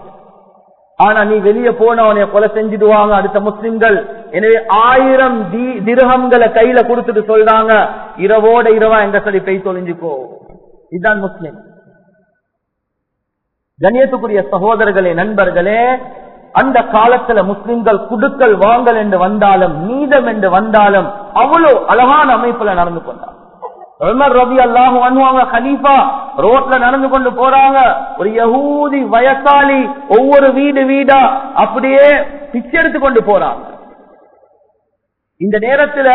ஆனா நீ வெளியே போன உனைய கொலை செஞ்சிடுவாங்க அடுத்த முஸ்லிம்கள் எனவே ஆயிரம் திரகங்களை கையில கொடுத்துட்டு சொல்றாங்க இரவோட இரவா எங்க சொல்லி பெய் தொழிஞ்சுக்கோ இதுதான் முஸ்லிம். கண்ணியத்துக்குரிய சகோதரர்களே நண்பர்களே அந்த காலத்துல முஸ்லிம்கள் குடுக்கல் வாங்கல் என்று வந்தாலும் நீதம் என்று வந்தாலும் அவ்வளவு அழகான அமைப்புல நடந்து கொண்டார் ரவி அல்லாஹ் பண்ணுவாங்க ரோட்ல நடந்து கொண்டு போறாங்க. ஒரு யகூதி வயசாளி ஒவ்வொரு வீடு வீடா அப்படியே பிச்சை எடுத்து கொண்டு போறாங்க. இந்த நேரத்துல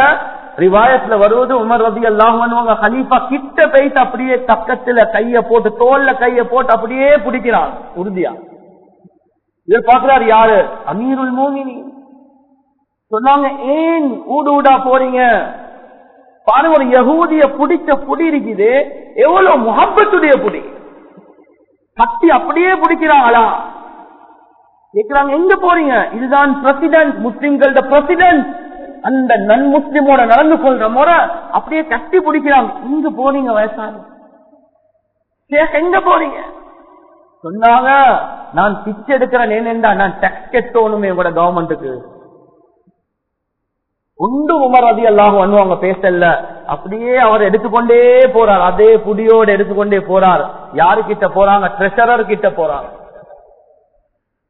ரிவாயத்துல வருவது உமர் ரபி அல்லாஹ் ஹலீஃபா கிட்ட போயிட்டு அப்படியே தக்கத்துல கைய போட்டு தோல்ல கைய போட்டு அப்படியே பிடிக்கிறான். உறுதியா? இவர் பாக்குறாரு யாரு? அமீருல் மோமினி சொன்னாங்க ஏன் ஊடு ஊடா போறீங்க? பாருங்க ஒரு யகூதிய பிடிச்ச புடி இருக்குது. எவ்வளவு முகப்பத்துடைய புடி கட்டி அப்படியே பிடிக்கிறாங்களா? கேட்கிறாங்க எங்க போறீங்க? இதுதான் பிரசிடன்ட் முஸ்லிம்களோட பிரசிடன்ட் அந்த நன் முஸ்லிமோட நடந்து கொள்ற முறை அப்படியே கட்டி பிடிக்கிறான் இங்க போனீங்க வயசான. எங்க போறீங்க சொன்னாங்க நான் பிச்சை எடுக்கிறேன் ஏனென்றா நான் டெக்ஸ் கெட்டோனுமே கூட கவர்மெண்ட்டுக்கு உண்டு உமர் அதி எல்லாம் அவங்க பேசல. அப்படியே அவர் எடுத்துக்கொண்டே போறார். அதே புடியோடு எடுத்துக்கொண்டே போறார். யாரு கிட்ட போறாங்க? ட்ரெஷரர் கிட்ட போறாங்க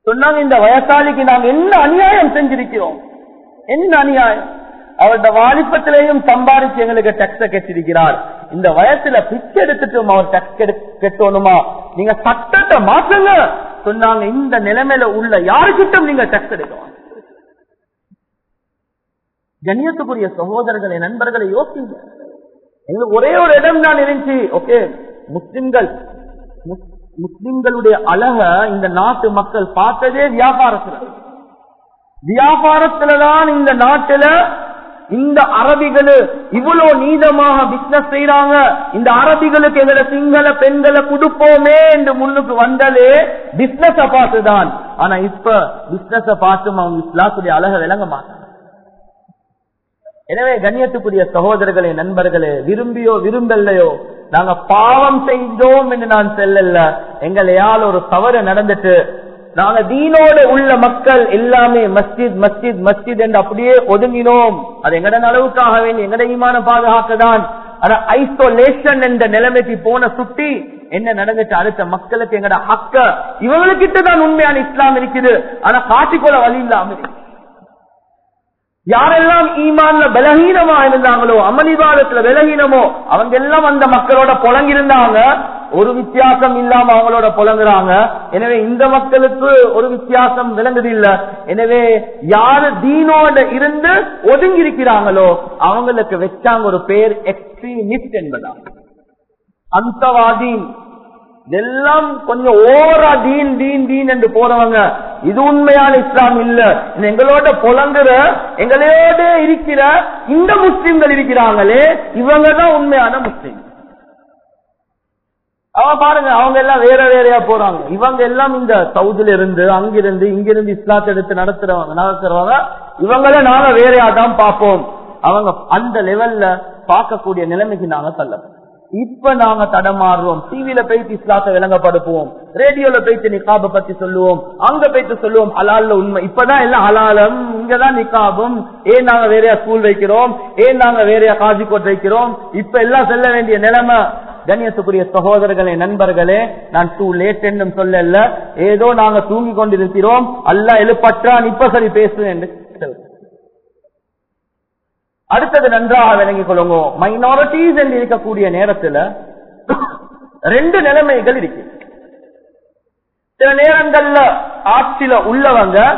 சொன்னாங்க இந்த வயசாளிக்கு நாங்க என்ன அநியாயம் செஞ்சிருக்கிறோம்? என்ன அநியாயம்? அவருடைய வாலிபத்திலையும் சம்பாதிச்சு எங்களுக்கு டெக்ஸ கெட்டிருக்கிறார் இந்த வயசுல பிச்சை எடுத்துட்டும் அவர் டெக்ஸ் கெட்டணுமா? நீங்க சட்டத்தை மாற்றுங்க. சொன்னாங்க இந்த நிலைமையில உள்ள யாருக்கிட்டும் நீங்க டெக்ஸ் எடுக்கலாம் கண்ணியத்துக்குரிய சகோதரர்களை நண்பர்களை யோசிங்க. எங்களுக்கு ஒரே ஒரு இடம் தான் இருந்துச்சு. ஓகே முஸ்லிம்கள் முஸ்லிம்களுடைய அழக இந்த நாட்டு மக்கள் பார்த்ததே வியாபாரத்தில். வியாபாரத்துலதான் இந்த நாட்டுல இந்த அரபிகள் இவ்வளவு நீதமாக பிசினஸ் செய்யறாங்க இந்த அரபிகளுக்கு எங்களை சிங்கள பெண்களை கொடுப்போமே என்று முன்னுக்கு வந்ததே பிசினஸ பார்த்துதான். ஆனா இப்ப பிசினஸ பார்த்தும் அவங்க இஸ்லாத்துடைய அழக விளங்க மாட்டாங்க. எனவே கண்ணியத்துக்குரிய சகோதரர்களே நண்பர்களே விரும்பியோ விரும்பலையோ நாங்க பாவம் செய்தோம் என்று நான் செல்லல. எங்களையால் ஒரு தவறு நடந்துட்டு நாங்க தீனோட உள்ள மக்கள் எல்லாமே மஸ்ஜித் மஸ்ஜித் மஸ்ஜித் என்று அப்படியே ஒதுங்கினோம். அது எங்கட அளவுக்காக வேண்டி எங்கட ஈமான பாதுகாக்க தான் ஆனா ஐசோலேஷன் என்ற நிலைமைக்கு போன சுட்டி என்ன நடந்துச்சு? அடுத்த மக்களுக்கு எங்கட ஹக்க. இவங்களுக்கிட்ட தான் உண்மையான இஸ்லாம் இருக்குது. ஆனா காட்டிக்கொள்ள வழி இல்லாம இருக்கு. யாரெல்லாம் ஈமான்ல பலகீனமா இருந்தாங்களோ அமளிவாதத்துல பலகீனமோ அவங்க எல்லாம் அந்த மக்களோட புலங்கிருந்தாங்க ஒரு வித்தியாசம் இல்லாம அவங்களோட புலங்குறாங்க. எனவே இந்த மக்களுக்கு ஒரு வித்தியாசம் விளங்குது இல்ல எனவே யாரு தீனோட இருந்து ஒதுங்கி இருக்கிறாங்களோ அவங்களுக்கு வச்சாங்க ஒரு பேர் எக்ஸ்ட்ரீமிஸ்ட் என்பதா அந்தவாதீன். இதெல்லாம் கொஞ்சம் ஓரா தீன் தீன் தீன் என்று போறவங்க. இது உண்மையான இஸ்லாம் இல்ல. எங்களோட புலங்குற எங்களோட இருக்கிற இந்த முஸ்லிம்கள் இருக்கிறாங்களே இவங்க தான் உண்மையான முஸ்லிம். அவன் பாருங்க அவங்க எல்லாம் வேற வேறையா போறாங்க. இவங்க எல்லாம் இந்த சவுதில இருந்து அங்கிருந்து இங்கிருந்து இஸ்லாத்தை எடுத்து நடத்துறவங்க நடத்துறவங்க இவங்கள நாங்க வேறையா தான் பார்ப்போம். அவங்க அந்த லெவல்ல பார்க்கக்கூடிய நிலைமைக்கு நாங்க தள்ளப்போம் இப்ப நாங்க தடமாறுவோம் டிவில போயிட்டு இஸ்லாத்தை விளங்கப்படுத்துவோம். ரேடியோல போயிட்டு நிக்காப பத்தி சொல்லுவோம். அங்க போயிட்டு சொல்லுவோம் ஹலால்ல உண்மை. இப்பதான் எல்லாம் ஹலாலம் இங்கதான் நிக்காபும். ஏன் நாங்க வேறையா ஸ்கூல் வைக்கிறோம்? ஏன் நாங்க வேறையா காசிக்கோட் வைக்கிறோம்? இப்ப எல்லாம் செல்ல வேண்டிய நிலைமை. கண்ணியத்துக்குரிய சகோதரர்களே நண்பர்களே நான் டூ லேட் என்னும் சொல்ல ஏதோ நாங்க தூங்கி கொண்டிருக்கிறோம். அல்ல எழுப்பற்றான் இப்ப சரி பேசுவேன் என்று. அடுத்தது நன்றாக விளங்கிக் கொள்ளுங்க. மைனாரிட்டிஸ் என்று இருக்கக்கூடிய நேரத்துல ரெண்டு நிலைமைகள் இருக்கு. சில நேரங்கள்ல ஆட்சியில உள்ளவங்க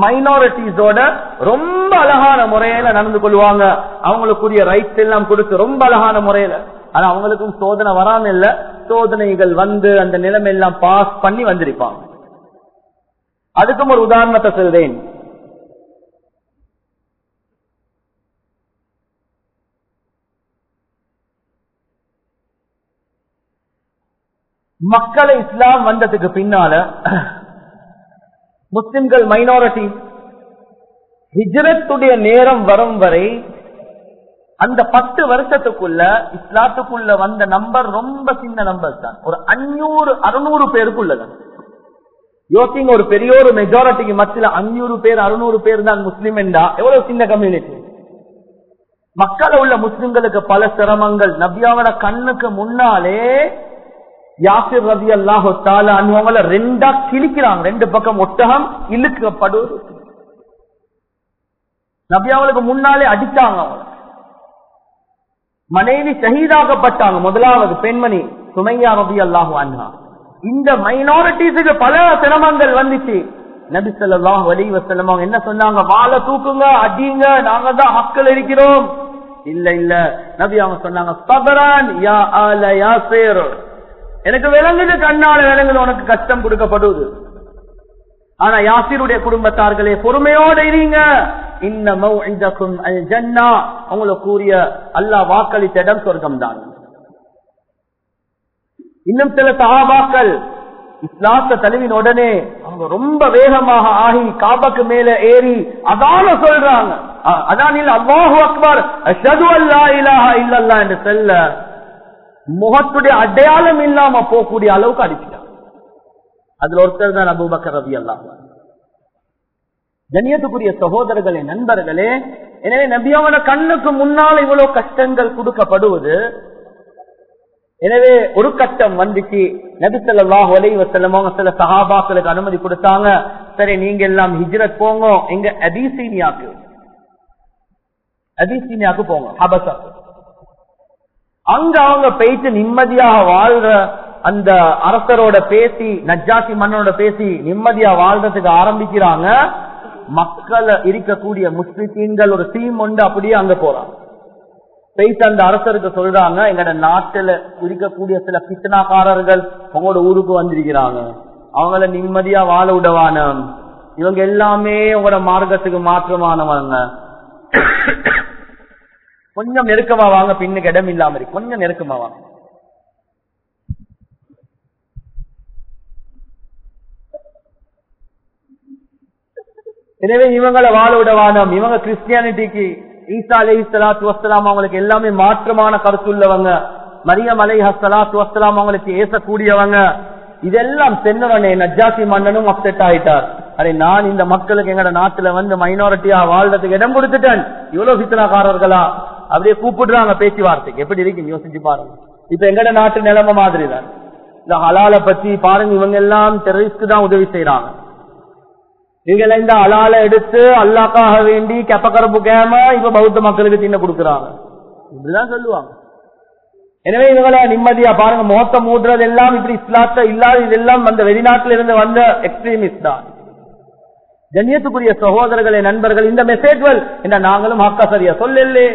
மைனாரிட்டிஸோட ரொம்ப அழகான முறையில நடந்து கொள்வாங்க. அவங்களுக்குரிய ரைட்ஸ் எல்லாம் கொடுத்து ரொம்ப அழகான முறையில. ஆனா அவங்களுக்கும் சோதனை வராம இல்ல. சோதனைகள் வந்து அந்த நிலைமை எல்லாம் பாஸ் பண்ணி வந்திருப்பாங்க. அதுக்கும் ஒரு உதாரணத்தை சொல்றேன். மக்களை இஸ்லாம் வந்ததுக்கு பின்னால முஸ்லிம்கள் மைனாரிட்டி ஹிஜ்ரத்துடைய நேரம் வரும் வரை அந்த பத்து வருஷத்துக்குள்ள இஸ்லாத்துக்குள்ள வந்த நம்பர் ரொம்ப சின்ன நம்பர் தான். ஒரு அஞ்சூறு அறுநூறு பேருக்குள்ளதான். யோசிங்க ஒரு பெரிய ஒரு மெஜாரிட்டிக்கு மத்தியில அஞ்சூறு பேர் அறுநூறு பேர் தான் முஸ்லீம் என்றா எவ்வளவு சின்ன கம்யூனிட்டி மக்களை உள்ள முஸ்லிம்களுக்கு பல சிரமங்கள். நபியாவோட கண்ணுக்கு முன்னாலே யாசிர் ரவி அல்லாஹு அவங்கள ரெண்டா கிழிக்கிறாங்க. ரெண்டு பக்கம் ஒட்டகம் இழுக்கப்படுவது நபியாவளுக்கு முன்னாலே அடித்தாங்க மனைவி சகிதாக்கப்பட்டாங்க முதலாவது பெண்மணி சுமையா ரபி அல்லாஹு அண்ணா இந்த மைனாரிட்டிஸுக்கு பல சிரமங்கள் வந்துச்சு. நபி சொல்லாஹ் வலி வசல்லம் அவங்க என்ன சொன்னாங்க? வாழை தூக்குங்க அடிங்க நாங்க தான் மக்கள் இருக்கிறோம். இல்ல இல்ல. நபி அவங்க சொன்னாங்க சபரான் யா ஆல யாசேர். எனக்கு விளங்குது கண்ணால விளங்குது உனக்கு கஷ்டம் கொடுக்கப்படுவது ஆனா யாசிருடைய குடும்பத்தார்களே பொறுமையோட இருங்க. இன்னமும் ஜன்னா உங்களுக்கு கூறிய அல்லா வாக்களித்த இடம் சொர்க்கம் தான் இன்னும் சில சகாபாக்கள் இஸ்லாத்த தழுவின் உடனே அவங்க ரொம்ப வேகமாக ஆகி காபக்கு மேல ஏறி அதான சொல்றாங்க. அதான் இல்ல அல்லாஹு அக்பர் என்று செல்ல முகத்துடைய அடையாளம் இல்லாம போகக்கூடிய அளவுக்கு அடிச்சிட்டாங்க அதுல ஒருத்தர் தான் அபுபக்கர் ரவி அல்லா கண்ணியத்துக்குரிய சகோதரர்களே நண்பர்களே எனவே நபியாவோட கண்ணுக்கு முன்னால் இவ்வளவு கஷ்டங்கள் கொடுக்கப்படுவது எனவே ஒரு கட்டம் வந்துச்சு. நபிசல்லாஹ் ஒலைவசல்லமாக சில சகாபாக்களுக்கு அனுமதி கொடுத்தாங்க. சரி நீங்க எல்லாம் ஹிஜ்ரத் போங்க. எங்க அபிசீனியாக்கு. அபிசீனியாக்கு போங்க. ஹபசாக்கு அங்க அவங்க போயிட்டு நிம்மதியாக வாழ்ற அந்த அரசரோட பேசி நஜாசி மன்னனோட பேசி நிம்மதியா வாழ்றதுக்கு ஆரம்பிக்கிறாங்க. மக்கள் இருக்கக்கூடிய முஸ்லிம்கள் ஒரு டீம் ஒன்று அப்படியே அங்க போறாங்க. போயிட்டு அந்த அரசருக்கு சொல்றாங்க எங்கட நாட்டுல இருக்கக்கூடிய சில பித்தனாக்காரர்கள் உங்களோட ஊருக்கு வந்திருக்கிறாங்க. அவங்கள நிம்மதியா வாழ விடவான இவங்க எல்லாமே உங்களோட மார்க்கத்துக்கு மாற்றமானவங்க. கொஞ்சம் நெருக்கமா வாங்க பின்னுக்கு இடம் இல்லாம இருக்கு. கொஞ்சம் நெருக்கமா வாங்க. எனவே இவங்களை வாழ விடவானம் இவங்க கிறிஸ்டியானிட்டிக்கு ஈசா அலை சலாத்து வசலாம் அவங்களுக்கு எல்லாமே மாற்றமான கருத்துள்ளவங்க. மரியம் அலை சலாத்து துவஸ்தலாம் அவங்களுக்கு ஏசக்கூடியவங்க. இதெல்லாம் சென்னவனே நஜாசி மன்னனும் அப்செட் ஆயிட்டார். அரே நான் இந்த மக்களுக்கு எங்கட நாட்டுல வந்து மைனாரிட்டியா வாழ்றதுக்கு இடம் கொடுத்துட்டேன். இவ்வளவு சித்தனாக்காரர்களா அப்படியே கூப்பிடுறாங்க பேச்சுவார்த்தைக்கு. எப்படி இருக்கு? யோசிச்சு பாருங்க. இப்ப எங்கட நாட்டு நிலைமை மாதிரி தான் இந்த ஹலால பத்தி பாருங்க இவங்க எல்லாம் டெரரிஸ்ட் தான் உதவி செய்யறாங்க இவங்க இந்த அலால எடுத்து அல்லாக்காக வேண்டி கெப்பக்கரப்பு கேம இப்ப பௌத்த மக்களுக்கு தின்ன கொடுக்கறாங்க. இப்படிதான் சொல்லுவாங்க. எனவே இவங்கள நிம்மதியா பாருங்க மோத்த மூடுறது எல்லாம் இப்படி இஸ்லாத்த இல்லாத இதெல்லாம் அந்த வெளிநாட்டில இருந்து வந்த எக்ஸ்ட்ரீமிஸ்ட் தான். கண்ணியத்துக்குரிய சகோதரர்களே நண்பர்கள் இந்த மெசேஜ்கள் என்ன நாங்களும் ஹக்கா சரியா சொல்லலே.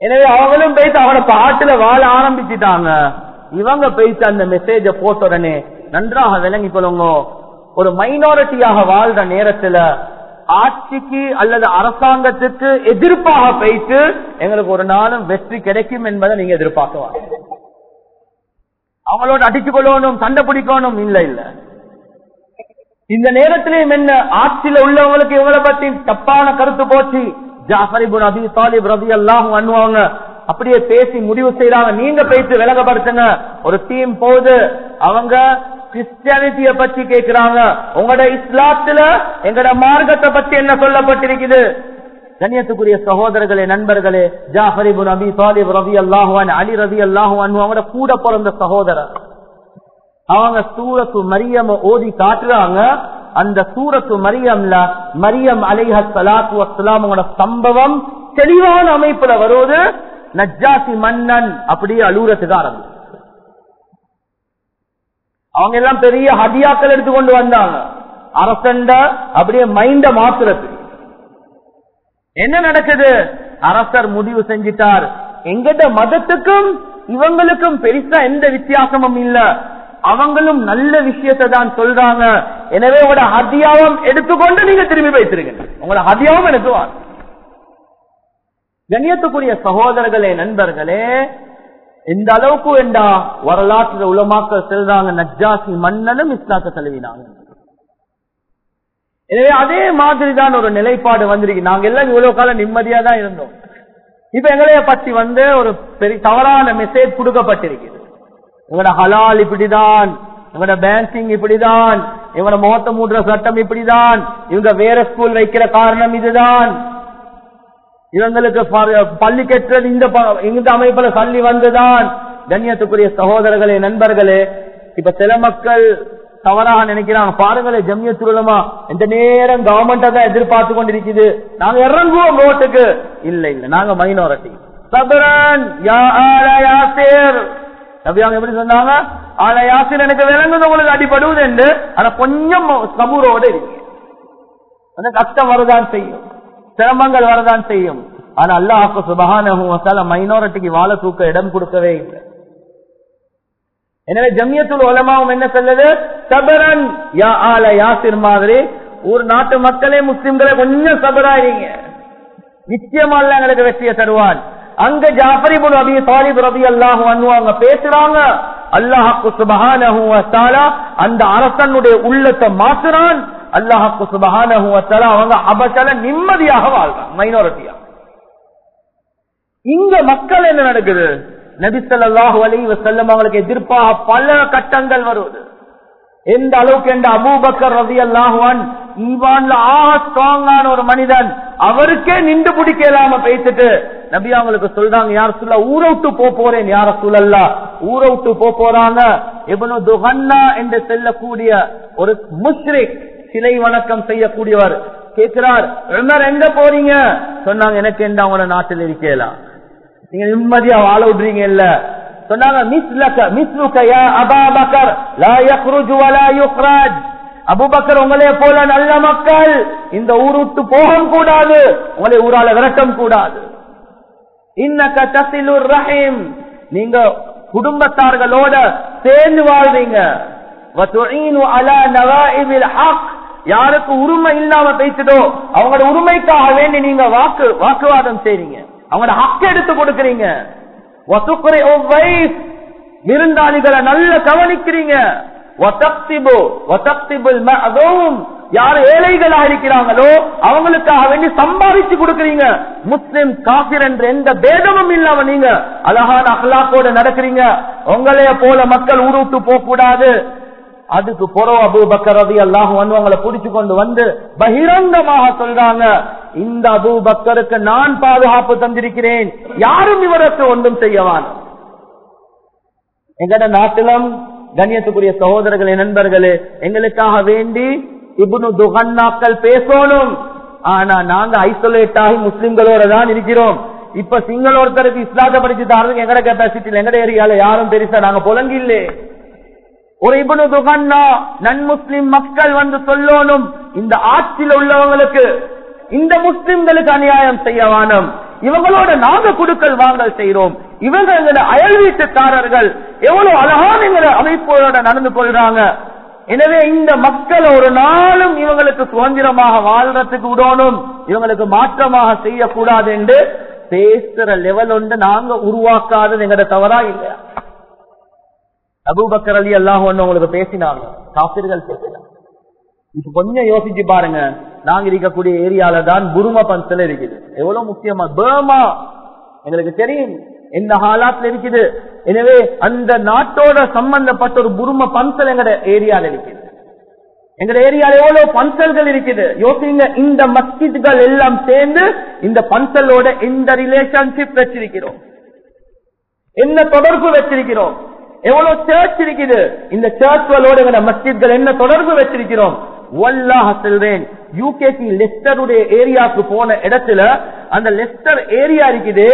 எனவே அவங்களும் பேசி அவன பாட்டுல வாழ ஆரம்பிச்சுட்டாங்க. இவங்க பேசி அந்த மெசேஜ போட்ட உடனே நன்றாக விளங்கி கொள்ளுங்க. ஒரு மைனாரிட்டியாக வாழ்ற நேரத்துல ஆட்சிக்கு அல்லது அரசாங்கத்துக்கு எதிர்ப்பாக போயிட்டு எங்களுக்கு ஒரு நாளும் வெற்றி கிடைக்கும் என்பதை நீங்க எதிர்பார்க்கலாம் அவங்களோட அடிச்சு கொள்ளணும் சண்டை பிடிக்கணும் இல்ல இல்ல. இந்த நேரத்திலையும் என்ன ஆட்சியில உள்ளவங்களுக்கு இவங்களை பத்தி தப்பான கருத்து போச்சு. ஜாஃபரிபுன் அபி தாலிப் ரவி அல்லாஹும் பண்ணுவாங்க அப்படியே பேசி முடிவு செய்யறாங்க நீங்க பேசி விலகப்படுத்துங்க. ஒரு டீம் போது அவங்க கிறிஸ்டியானிட்டிய பத்தி கேட்கிறாங்க உங்களோட இஸ்லாத்துல எங்கட மார்க்கத்தை பத்தி என்ன சொல்லப்பட்டிருக்குது? கண்ணியத்துக்குரிய சகோதரர்களே நண்பர்களே ஜாஃபரிபு அபி தாலிப் ரவி அல்லாஹுவான் அலி ரவி அல்லாஹுவான் அவங்களோட கூட பிறந்த சகோதரர். அவங்க சூரத்து மரியம ஓதி காட்டுறாங்க. அந்த சூரத்து மரியம்ல மரியம் அலைஹ சலாத்து வசலாம் சம்பவம் தெளிவான அமைப்புல வருவது நஜாசி மன்னன் அப்படியே அழுகுறதுக்கு ஆரம்பிச்சு அவங்க எல்லாம் பெரிய ஹதியாக்கள் எடுத்துக்கொண்டு வந்தாங்க. அரசண்ட அப்படியே மைண்ட மாத்துறது என்ன நடக்குது? அரசர் முடிவு செஞ்சிட்டார். எங்கட மதத்துக்கும் இவங்களுக்கும் பெருசா எந்த வித்தியாசமும் இல்ல. அவங்களும் நல்ல விஷயத்தை தான் சொல்றாங்க. எனவே உங்களோட ஹதியாவும் எடுத்துக்கொண்டு நீங்க திரும்பி வைத்திருக்கீங்க உங்களோட ஹதியாவும் எடுத்துவாங்க கண்ணியத்துக்குரிய சகோதரர்களே நண்பர்களே இந்த அளவுக்கு வேண்டா வரலாற்று உலமாக்கள் செல்றாங்க. நஜாசி மன்னனும் இஸ்லாத்தை தழுவினாங்க. எனவே அதே மாதிரி தான் ஒரு நிலைப்பாடு வந்திருக்கு. நாங்க எல்லாம் இவ்வளவு காலம் நிம்மதியா தான் இருந்தோம். இப்ப எங்களைய பத்தி வந்து ஒரு பெரிய தவறான மெசேஜ் கொடுக்கப்பட்டிருக்கு எங்களோட ஹலால் இப்படிதான் இவனோட பேங்கிங் இப்படிதான் இவங்களோட முகத்த மூடுற சட்டம் இப்படிதான் இவங்க வேற ஸ்கூல் வைக்கிற காரணம் இதுதான். இவங்களுக்கு பள்ளி கட்டுறது இந்த இந்த அமைப்புல பள்ளி வந்துதான். கண்ணியத்துக்குரிய சகோதரர்களே நண்பர்களே இப்ப சில மக்கள் தவறாக நினைக்கிறாங்க. பாருங்களே ஜம்யத்துலமா இந்த நேரம் கவர்மெண்ட் தான் எதிர்பார்த்து கொண்டிருக்குது. நாங்க இறங்குவோம் ரோட்டுக்கு. இல்ல இல்ல நாங்க மைனாரிட்டி சபரன் யா ஆல யாசேர். நபியாங்க எப்படி சொன்னாங்க? ஆல யாசின் எனக்கு விளங்குது உங்களுக்கு அடிபடுவது என்று. ஆனா கொஞ்சம் சபூரோட இருக்கு. கஷ்டம் வரதான் செய்யும். சிரமங்கள் வரதான் செய்யும். ஆனா அல்லாஹ் சுபகான மைனாரிட்டிக்கு வாழ தூக்க இடம் கொடுக்கவே இல்லை. எனவே ஜம்யத்துல் உலமாவும் என்ன சொல்லுது? சபரன் யா ஆல யாசிர் மாதிரி. ஒரு நாட்டு மக்களே முஸ்லிம்களை கொஞ்சம் சபராயிங்க. நிச்சயமா எங்களுக்கு வெற்றியை தருவான். அங்க ஜாஃபரிபுன் அபி தாலிப் ரபி அல்லாஹ் அவங்க பேசுறாங்க. அல்லாஹாக்கு சுபஹானஹு அந்த அரசனுடைய உள்ளத்தை மாத்துறான் அல்லாஹாக்கு சுபஹானஹு அவங்க அபசல நிம்மதியாக வாழ்றான் மைனாரிட்டியா. இங்க மக்கள் என்ன நடக்குது? நபிசல்லாஹு அலி வசல்லம் அவங்களுக்கு எதிர்ப்பாக பல கட்டங்கள் வருவது எந்த அளவுக்கு என்ற அபூபக்கர் ரவி அல்லாஹுவான் ஈவான்ல ஆக ஸ்ட்ராங்கான ஒரு மனிதன் அவருக்கே நின்று பிடிக்கலாம பேசிட்டு நபி அவங்களுக்கு சொல்றாங்க யார் சொல்ல ஊரை விட்டு போ போறேன் யார சொல்லல ஊரை விட்டு போ போறாங்க. எவனோ துஹன்னா என்று செல்லக்கூடிய ஒரு முஸ்ரிக் சிலை வணக்கம் செய்யக்கூடியவர் கேட்கிறார் எங்க போறீங்க? சொன்னாங்க எனக்கு எந்த அவங்களோட நாட்டில் இருக்கலாம் நீங்க நிம்மதியா வாழ விடுறீங்க இல்ல. சொன்னாங்க மிஸ்லக மிஸ்லுக யா அபாபக்கர் லா யக்ருஜு வலா யுக்ராஜ். அபுபக்கர் உங்களே போல நல்ல மக்கள் இந்த ஊர் விட்டு போகவும் கூடாது உங்களை ஊரால விரட்டம் கூடாது இன்னக்க தசிலுர் ரஹீம். நீங்க குடும்பத்தார்களோட சேர்ந்து வாழ்வீங்க யாருக்கு உரிமை இல்லாம பேசுதோ அவங்களோட உரிமைக்காக வேண்டி நீங்க வாக்கு வாக்குவாதம் செய்றீங்க. அவங்களோட ஹக்க எடுத்து கொடுக்கறீங்க. விருந்தாளிகளை நல்ல கவனிக்கிறீங்க. யார் ஏழைகளா இருக்கிறாங்களோ அவங்களுக்காக வேண்டி சம்பாதிச்சு கொடுக்கறீங்க. முஸ்லிம் காபிர் என்ற எந்த பேதமும் இல்லாம நீங்க அழகான அஹ்லாக்கோட நடக்கிறீங்க. உங்களைய போல மக்கள் ஊருட்டு போக கூடாது அதுக்கு புறம் அபு பக்கர் ரவி வந்து அவங்களை புடிச்சு கொண்டு வந்து பகிரங்கமாக சொல்றாங்க. இந்த அபு பக்கருக்கு நான் பாதுகாப்பு தந்திருக்கிறேன். யாரும் இவருக்கு ஒன்றும் செய்யவான் எங்கட நாட்டிலும் கண்ணியத்துக்குரிய சகோதரர்களே நண்பர்களே எங்களுக்காக வேண்டி இப்னு துகன்னாக்கள் பேசணும். ஆனா நாங்க ஐசோலேட் ஆகி முஸ்லிம்களோட தான் இருக்கிறோம். இப்ப சிங்கள ஒருத்தருக்கு இஸ்லாத்தை படிச்சு தாரதுக்கு எங்கட கெப்பாசிட்டி எங்கட ஏரியால யாரும் பெருசா நாங்க புலங்கி இல்லே. ஒரு இபனு துகன்னா நன் முஸ்லிம் மக்கள் வந்து சொல்லணும். இந்த ஆட்சியில் உள்ளவங்களுக்கு இந்த முஸ்லிம்களுக்கு அநியாயம் செய்ய வானம். இவங்களோட நாங்க குடுக்கல் வாங்கல் செய்யறோம் இவங்க எங்களோட அயல் வீட்டுக்காரர்கள் எவ்வளவு அழகான எங்களை அமைப்போட நடந்து கொள்றாங்க. எனவே இந்த மக்கள் ஒரு நாளும் இவங்களுக்கு சுதந்திரமாக வாழ்றதுக்கு விடணும். இவங்களுக்கு மாற்றமாக செய்யக்கூடாது என்று பேசுற லெவல் ஒன்று நாங்க உருவாக்காதது எங்கட தவறா இல்லையா? அபூபக்கர் அலி அல்லாஹ் உங்களுக்கு பேசினாங்க. காப்பிர்கள் பேசினாங்க. இப்ப கொஞ்சம் யோசிச்சு பாருங்க. நாங்க இருக்கக்கூடிய ஏரியால தான் புரும பன்சல் இருக்குது. எவ்வளவு முக்கியமா? பேர்மா எங்களுக்கு தெரியும். எந்த ஹாலாத்துல இருக்குது? எனவே அந்த நாட்டோட சம்பந்தப்பட்ட ஒரு புரும பன்சல் எங்கட ஏரியால இருக்குது. எங்க ஏரியால எவ்வளவு பன்சல்கள் இருக்குது? யோசிங்க இந்த மஸ்ஜித்கள் எல்லாம் சேர்ந்து இந்த பன்சலோட இந்த ரிலேஷன்ஷிப் வச்சிருக்கிறோம். என்ன தொடர்பு வச்சிருக்கிறோம்? எவ்வளவு சர்ச் இருக்குது? இந்த சர்ச்களோட எங்க மஸ்ஜித்கள் என்ன தொடர்பு வச்சிருக்கிறோம்? வல்லாக செல்வேன் யூகேசி லெஸ்டருடைய ஏரியாவுக்கு போன இடத்துல அந்த லெஸ்டர் ஏரியா இருக்குது.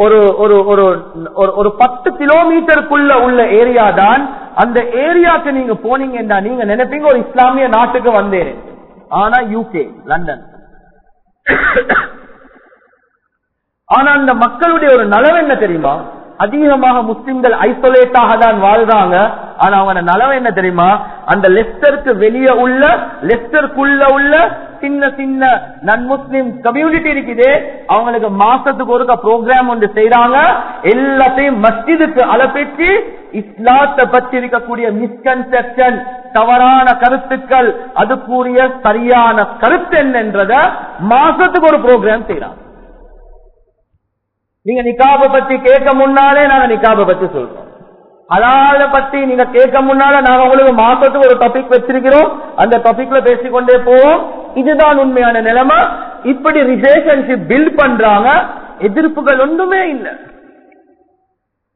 ஒரு ஒரு ஒரு ஒரு- ஒரு பத்து கிலோமீட்டருக்குள்ள உள்ள ஏரியா தான் அந்த ஏரியாக்கு நீங்க போனீங்கன்னா நீங்க நினைப்பீங்க ஒரு இஸ்லாமிய நாட்டுக்கு வந்தேன். ஆனா யூகே லண்டன் ஆனா அந்த மக்களுடைய ஒரு நலவு என்ன தெரியுமா? அதிகமாக முஸ்லிம்கள் ஐசோலேட்டாக தான் வாழ்றாங்க. ஆனா அவங்க நலவு என்ன தெரியுமா? அந்த லெஸ்டருக்கு வெளியே உள்ள லெஸ்டருக்குள்ள உள்ள சின்ன சின்ன நன் முஸ்லிம் கம்யூனிட்டி இருக்குது. அவங்களுக்கு மாசத்துக்கு ஒருக்க ப்ரோக்ராம் ஒன்று செய்யறாங்க எல்லாத்தையும் மஸ்ஜிதுக்கு அலப்பிச்சு இஸ்லாத்தை பற்றி இருக்கக்கூடிய மிஸ்கன்செப்ஷன் தவறான கருத்துக்கள் அதுக்குரிய சரியான கருத்து என்னன்றத மாசத்துக்கு ஒரு ப்ரோக்ராம் செய்யறாங்க நீங்க நிக்காப பத்தி கேட்க முன்னாலே நாங்க நிக்காப பத்தி சொல்றோம். ஹலால பத்தி நீங்க கேட்க முன்னால நாங்க உங்களுக்கு மாசத்துக்கு ஒரு டாபிக் வச்சிருக்கிறோம். அந்த டாபிக்ல பேசிக்கொண்டே போவோம். இதுதான் உண்மையான நிலைமை. இப்படி ரிலேஷன்ஷிப் பில்ட் பண்றாங்க. எதிர்ப்புகள் ஒன்றுமே இல்லை.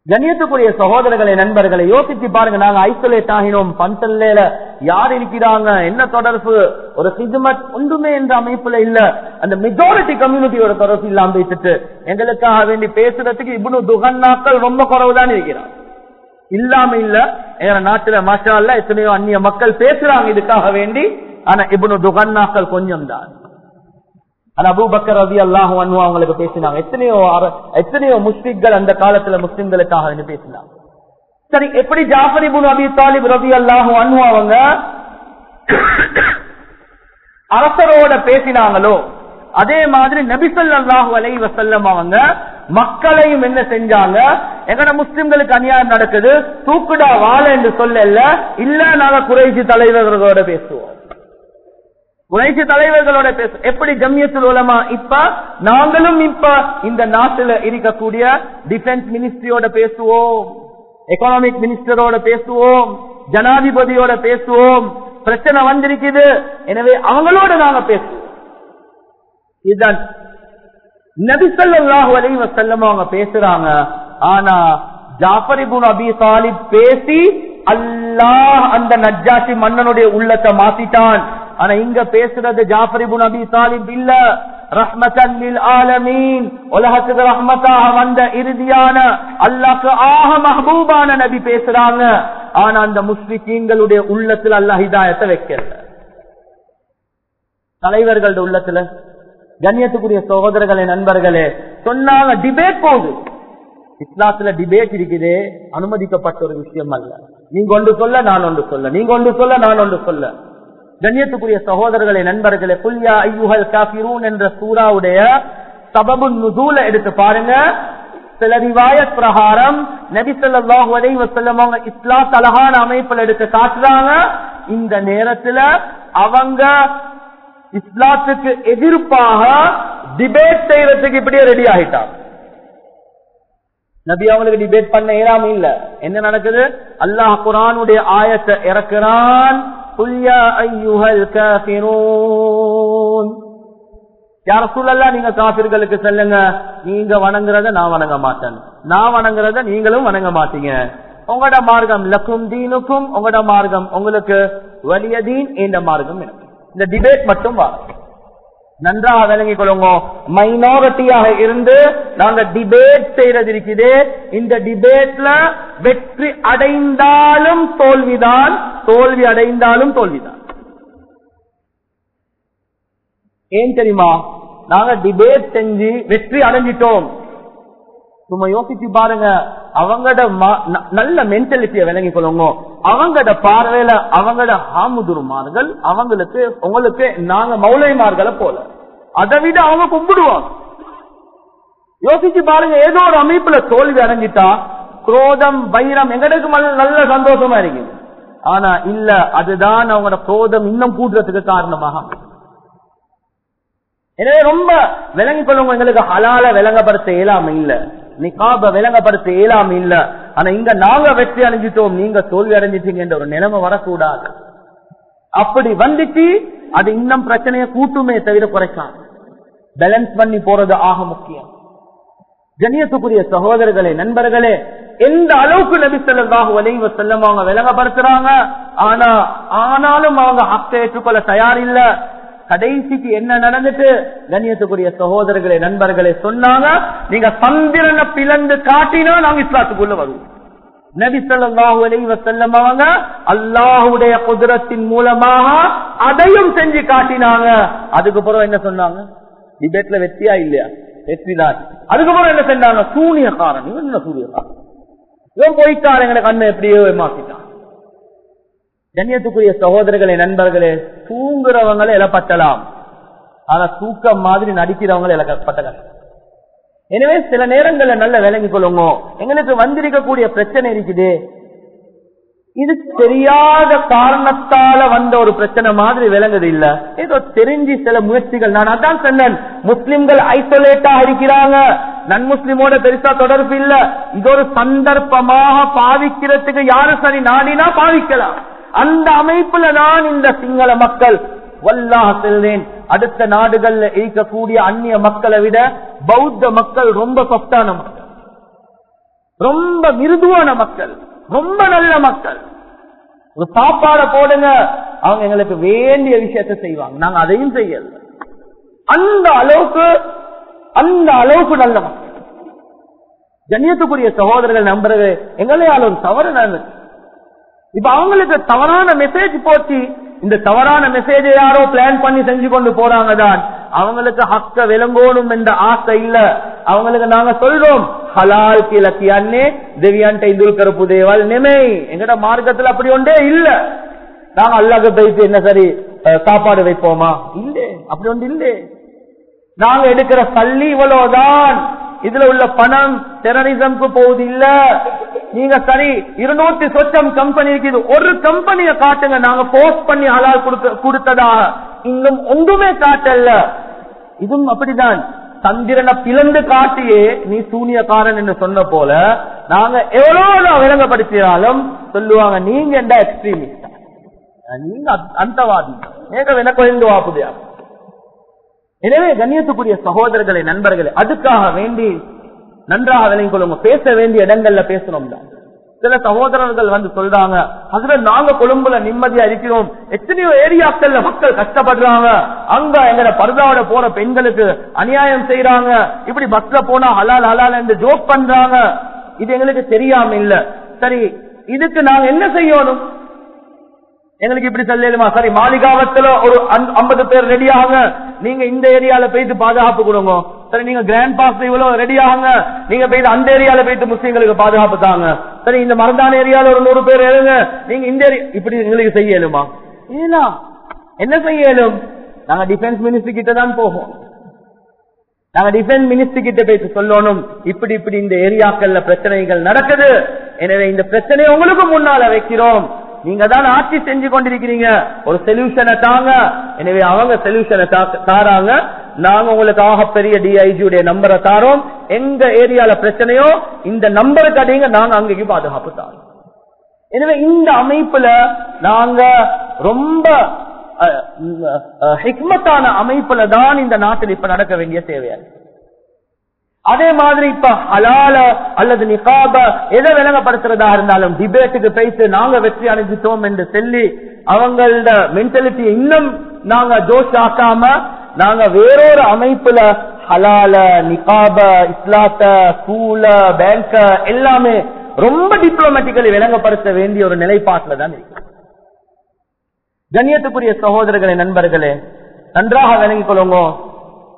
கண்ணியத்துக்குரிய சகோதரர்களை நண்பர்களை யோசிச்சு பாருங்க நாங்க ஐசோலேட் ஆகினோம். பந்தல்ல யார் இருக்கிறாங்க? என்ன தொடர்பு? ஒரு ஹிஜ்மத் ஒன்றுமே என்ற அமைப்புல இல்ல. அந்த மெஜாரிட்டி கம்யூனிட்டியோட தொடர்பு இல்லாம வைத்துட்டு எங்களுக்காக வேண்டி பேசுறதுக்கு இவ்வளவு துகன்னாக்கள் ரொம்ப குறவுதான் இருக்கிறான் இல்லாம இல்ல. எங்க நாட்டுல மாஷா எத்தனையோ அந்நிய மக்கள் பேசுறாங்க இதுக்காக வேண்டி. ஆனா இவ்வளவு துகன்னாக்கள் கொஞ்சம் தான் ஆனா அபூபக்கர் ரவி அல்லாஹும் அன்வா அவங்களுக்கு பேசினாங்க. எத்தனையோ அர- எத்தனையோ முஸ்லிம்கள் அந்த காலத்துல முஸ்லிம்களுக்காக பேசினாங்க. சரி எப்படி ஜாஃபர் இப்னு அபி தாலிப் ரவி அல்லாஹும் அன்ஹு அவங்க அரசரோட பேசினாங்களோ அதே மாதிரி நபிசல்லாஹு அலை வசல்லம் அவங்க மக்களையும் என்ன செஞ்சாங்க? எங்கட முஸ்லிம்களுக்கு அநியாயம் நடக்குது? தூக்குடா வாழ என்று சொல்லல. இல்ல நாங்க குறைசி தலைவர்களோட பேசுவோம். குறைச்சி தலைவர்களோட பேச எப்படி ஜம்யத்துல் உலமா இப்ப நாங்களும் இப்ப இந்த நாட்டுல இருக்கக்கூடிய டிஃபென்ஸ் மினிஸ்ட்ரியோட பேசுவோம். எக்கனாமிக் மினிஸ்டரோட பேசுவோம். ஜனாதிபதியோட பேசுவோம். பிரச்சனை வந்திருக்குது. எனவே அவங்களோட நாங்க பேசுவோம். இதுதான். நபிசல்லாஹு அலைஹி வஸல்லம் அவங்க பேசுறாங்க. ஆனா ஜாஃபரிபுன் இப்னு அபி பேசி அல்லாஹ் அந்த நஜாசி மன்னனுடைய உள்ளத்தை மாத்திட்டான். ஆனா இங்க பேசுறது ஜாஃபரிபு நபி அபி தாலிப் இல்ல. ரஹ்மத்தன் உலகத்துக்கு ரஹ்மத்தாக வந்த இறுதியான அல்லாஹ்க்கு ஆக மஹபூபான நபி பேசுறாங்க. ஆனா அந்த முஸ்லிக்கீன்களுடைய உள்ளத்துல அல்லாஹ் ஹிதாயத்தை வைக்கல. தலைவர்களோட உள்ளத்துல கண்ணியத்துக்குரிய சகோதரர்களே நண்பர்களே சொன்னாங்க டிபேட் போகுது. இஸ்லாத்துல டிபேட் இருக்குது அனுமதிக்கப்பட்ட ஒரு விஷயம் அல்ல. நீங்க ஒன்று சொல்ல நான் ஒன்று சொல்ல. நீங்க ஒன்று சொல்ல நான் ஒன்று சொல்ல. கண்ணியத்துக்குரிய சகோதரர்களே நண்பர்களே புல்யா ஐயுகல் காபிரூன் என்ற சூறாவுடைய சபபு நுசூல எடுத்து பாருங்க. சில ரிவாயத் பிரகாரம் நபி ஸல்லல்லாஹு அலைஹி அவங்க இஸ்லாத் அழகான அமைப்புல எடுத்து காட்டுறாங்க. இந்த நேரத்துல அவங்க இஸ்லாத்துக்கு எதிர்ப்பாக டிபேட் செய்யறதுக்கு இப்படியே ரெடி ஆகிட்டாங்க. நபி அவங்களுக்கு டிபேட் பண்ண ஏறாம இல்ல. என்ன நடக்குது? அல்லாஹ் குரானுடைய ஆயத்தை இறக்குறான். யார சூழல்ல நீங்க காபிர்களுக்கு சொல்லுங்க. நீங்க வணங்குறத நான் வணங்க மாட்டேன். நான் வணங்குறத நீங்களும் வணங்க மாட்டீங்க. உங்களோட மார்க்கம் லக்கும் தீனுக்கும் உங்களோட மார்க்கம் உங்களுக்கு வலிய தீன் என்ற மார்க்கம் இந்த டிபேட் மட்டும் வா. நன்றாக விளங்கிக் கொள்ளுங்க. மைனாரிட்டியாக இருந்து நாங்க டிபேட் செய்யறது இருக்குது இந்த டிபேட்ல வெற்றி அடைந்தாலும் தோல்விதான் தோல்வி அடைந்தாலும் தோல்விதான். ஏன் தெரியுமா? நாங்க டிபேட் செஞ்சு வெற்றி அடைஞ்சிட்டோம். சும்மா யோசிச்சு பாருங்க. அவங்களோட ந- நல்ல மென்டாலிட்டியை விளங்கிக் கொள்ளுங்க. அவங்களோட பார்வையில அவங்களோட ஆமுதுருமார்கள் அவங்களுக்கு உங்களுக்கு நாங்க மௌலைமார்களை போல. அதை விட அவங்க கும்பிடுவாங்க. யோசிச்சு பாருங்க ஏதோ ஒரு அமைப்புல தோல்வி அடைஞ்சிட்டா குரோதம் வைரம் எங்களுக்கு நல்ல சந்தோஷமா இருக்குது. ஆனா இல்ல அதுதான் அவங்களோட குரோதம் இன்னும் கூட்டுறதுக்கு காரணமாக எனவே ரொம்ப விளங்கி கொள்ளுங்க எங்களுக்கு ஹலால விளங்கப்படுத்த இயலாம இல்ல. நிகாப விளங்கப்படுத்த இயலாம இல்ல. ஆனா இங்க நாங்க வெற்றி அடைஞ்சிட்டோம் நீங்க தோல்வி அடைஞ்சிட்டீங்கன்ற ஒரு நிலைமை வரக்கூடாது. அப்படி வந்துச்சு அது இன்னும் பிரச்சனையை கூட்டுமே தவிர குறைக்காது. பேலன்ஸ் பண்ணி போறது ஆக முக்கியம். கண்ணியத்துக்குரிய சகோதரர்களே நண்பர்களே எந்த அளவுக்கு நபி ஸல்லல்லாஹு அலைஹி வஸல்லம் அவங்க விலகப்படுத்துறாங்க ஆனா ஆனாலும் அவங்க ஹக்கை ஏற்றுக்கொள்ள தயார் இல்ல கடைசிக்கு என்ன நடந்துட்டு? கண்ணியத்துக்குரிய சகோதரர்களே நண்பர்களே சொன்னாங்க நீங்க சந்திரனை பிளந்து காட்டினா நாங்க இஸ்லாத்துக்குள்ள வருவோம். நபி சொல்லாஹு அலைஹி வஸல்லம் அவங்க அல்லாஹ்வுடைய குதிரத்தின் மூலமாக அதையும் செஞ்சு காட்டினாங்க. அதுக்கு பிறகு என்ன சொன்னாங்க? டிபேட்ல வெற்றியா இல்லையா? வெற்றிதான் அதுக்கப்புறம் என்ன செஞ்சாங்க? சூனியக்காரன். இவன் என்ன சூரியக்காரன் இவன் போயிட்டார் எங்களை கண்ணை எப்படியோ மாத்திட்டான். கண்ணியத்துக்குரிய சகோதரர்களே நண்பர்களே தூங்குறவங்களை இழப்பட்டலாம். ஆனா தூக்கம் மாதிரி நடிக்கிறவங்களை இழக்கப்பட்ட எனவே சில நேரங்கள்ல நல்ல விளங்கிக் கொள்ளுங்க எங்களுக்கு வந்திருக்கக்கூடிய பிரச்சனை இருக்குது. இது தெரியாத காரணத்தால வந்த ஒரு பிரச்சனை மாதிரி விளங்குது இல்ல. ஏதோ தெரிஞ்சு சில முயற்சிகள். நான் அதான் சொன்னேன் முஸ்லிம்கள் ஐசோலேட்டா இருக்கிறாங்க. நன் முஸ்லிமோட பெருசா தொடர்பு இல்ல. இது ஒரு சந்தர்ப்பமாக பாவிக்கிறதுக்கு யாரு சரி? நாடினா பாவிக்கலாம். அந்த அமைப்புல நான் இந்த சிங்கள மக்கள் வல்லாக செல்வேன். அடுத்த நாடுகள்ல இருக்கக்கூடிய அந்நிய மக்களை விட பௌத்த மக்கள் ரொம்ப சொத்தான மக்கள். ரொம்ப மிருதுவான மக்கள். ரொம்ப நல்ல மக்கள். ஒரு சாப்பாட போடுங்க அவங்க எங்களுக்கு வேண்டிய விஷயத்தை செய்வாங்க. நாங்க அதையும் செய்யல. அந்த அளவுக்கு அந்த அளவுக்கு நல்ல மக்கள். கண்ணியத்துக்குரிய சகோதரர்கள் நம்புறது எங்களையால் ஒரு தவறு நடந்தது. இப்ப அவங்களுக்கு தவறான மெசேஜ் போச்சு. இந்த தவறான மெசேஜை யாரோ பிளான் பண்ணி செஞ்சு கொண்டு போறாங்க தான். அவங்களுக்கு ஹக்க விளங்கணும் என்ற ஆசை இல்ல. அவங்களுக்கு நாங்க சொல்றோம் ஹலால் கிழக்கியான்னே திவ்யான்ட்ட இந்துல் கருப்பு தேவால் நிமை. எங்கட மார்க்கத்துல அப்படி ஒன்றே இல்ல. நாங்க அல்லாஹ் போயிட்டு என்ன சரி சாப்பாடு வைப்போமா? இல்லே அப்படி ஒன்று இல்லே. நாங்க எடுக்கிற சல்லி இவ்வளவுதான். இதுல உள்ள பணம் டெரரிசம்க்கு போகுது இல்ல. நீங்க சரி இருநூத்தி சொச்சம் கம்பெனி இருக்குது. ஒரு கம்பெனிய காட்டுங்க. நாங்க போஸ்ட் பண்ணி ஹலால் கொடுக்க கொடுத்ததாக. இன்னும் ஒன்றுமே காட்டல இதுவும் அப்படிதான். சந்திரனை பிளந்து காட்டியே நீ சூனியக்காரன் என்று சொன்ன போல நாங்க எவ்வளவு விளங்கப்படுத்தினாலும் சொல்லுவாங்க நீங்க எந்த எக்ஸ்ட்ரீமிஸ்ட் நீங்க அந்தவாதி. ஏக எனக்கு எந்த வாப்புதியா? எனவே கண்ணியத்துக்குரிய சகோதரர்களை நண்பர்களே அதுக்காக வேண்டி நன்றாக விளங்கிக் கொள்ளுங்க பேச வேண்டிய இடங்கள்ல பேசணும் தான் சில சகோதரர்கள் வந்து சொல்றாங்க அதுல நாங்க கொழும்புல நிம்மதியா இருக்கிறோம் எத்தனையோ ஏரியாக்கள்ல மக்கள் கஷ்டப்படுறாங்க. அங்க எங்கட பருதாவோட போற பெண்களுக்கு அநியாயம் செய்யறாங்க இப்படி பஸ்ல போனா ஹலால் ஹலால் என்று ஜோக் பண்றாங்க. இது எங்களுக்கு தெரியாம இல்ல. சரி இதுக்கு நாங்க என்ன செய்யணும்? எங்களுக்கு இப்படி சொல்லலுமா? சரி மாளிகாவத்துல ஒரு ஐம்பது பேர் ரெடி ஆகுங்க நீங்க இந்த ஏரியால போயிட்டு பாதுகாப்பு கொடுங்க. சரி நீங்க கிராண்ட் பாஸ் இவ்வளவு ரெடி ஆகுங்க நீங்க போயிட்டு அந்த ஏரியால போயிட்டு முஸ்லீம்களுக்கு பாதுகாப்பு தாங்க. சரி இந்த மரதான ஏரியால ஒரு நூறு பேர் எழுங்க நீங்க இந்த இப்படி எங்களுக்கு செய்யலுமா செய்யலாம் என்ன செய்யலும் நாங்க டிஃபென்ஸ் மினிஸ்டர் கிட்ட தான் போவோம். நாங்க டிஃபென்ஸ் மினிஸ்டர் கிட்ட போயிட்டு சொல்லணும். இப்படி இப்படி இந்த ஏரியாக்கள்ல பிரச்சனைகள் நடக்குது. எனவே இந்த பிரச்சனையை உங்களுக்கு முன்னால வைக்கிறோம். நீங்க தான் ஆட்சி செஞ்சு கொண்டிருக்கிறீங்க. ஒரு சொல்யூஷனை தாங்க. எனவே அவங்க சொல்யூஷனை தாராங்க. நாங்க உங்களுக்கு ஆக பெரிய டிஐஜி உடைய நம்பரை தாரோம். எங்க ஏரியால பிரச்சனையோ இந்த நம்பருக்கு அடையுங்க நாங்க அங்கேயும் பாதுகாப்பு தாரோம். எனவே இந்த அமைப்புல நாங்க ரொம்ப அஹ், ஹிக்மத்தான அமைப்புல தான் இந்த நாட்டில் இப்ப நடக்க வேண்டிய தேவையா அதே மாதிரி இப்ப ஹலால அல்லது நிகாப எதை விளங்கப்படுத்துறதா இருந்தாலும் டிபேட்டுக்கு பேசி நாங்க வெற்றி அடைஞ்சிட்டோம் என்று சொல்லி அவங்களோட மென்டாலிட்டியை இன்னும் நாங்க ஜோஷ் ஆக்காம நாங்க வேறொரு அமைப்புல ஹலால நிகாப இஸ்லாத்த ஸ்கூல பேங்க எல்லாமே ரொம்ப டிப்ளமேட்டிக்கலி விளங்கப்படுத்த வேண்டிய ஒரு நிலைப்பாட்டில் தான் இருக்கு. கண்ணியத்துக்குரிய சகோதரர்களே நண்பர்களே நன்றாக விளங்கிக் கொள்ளுங்க.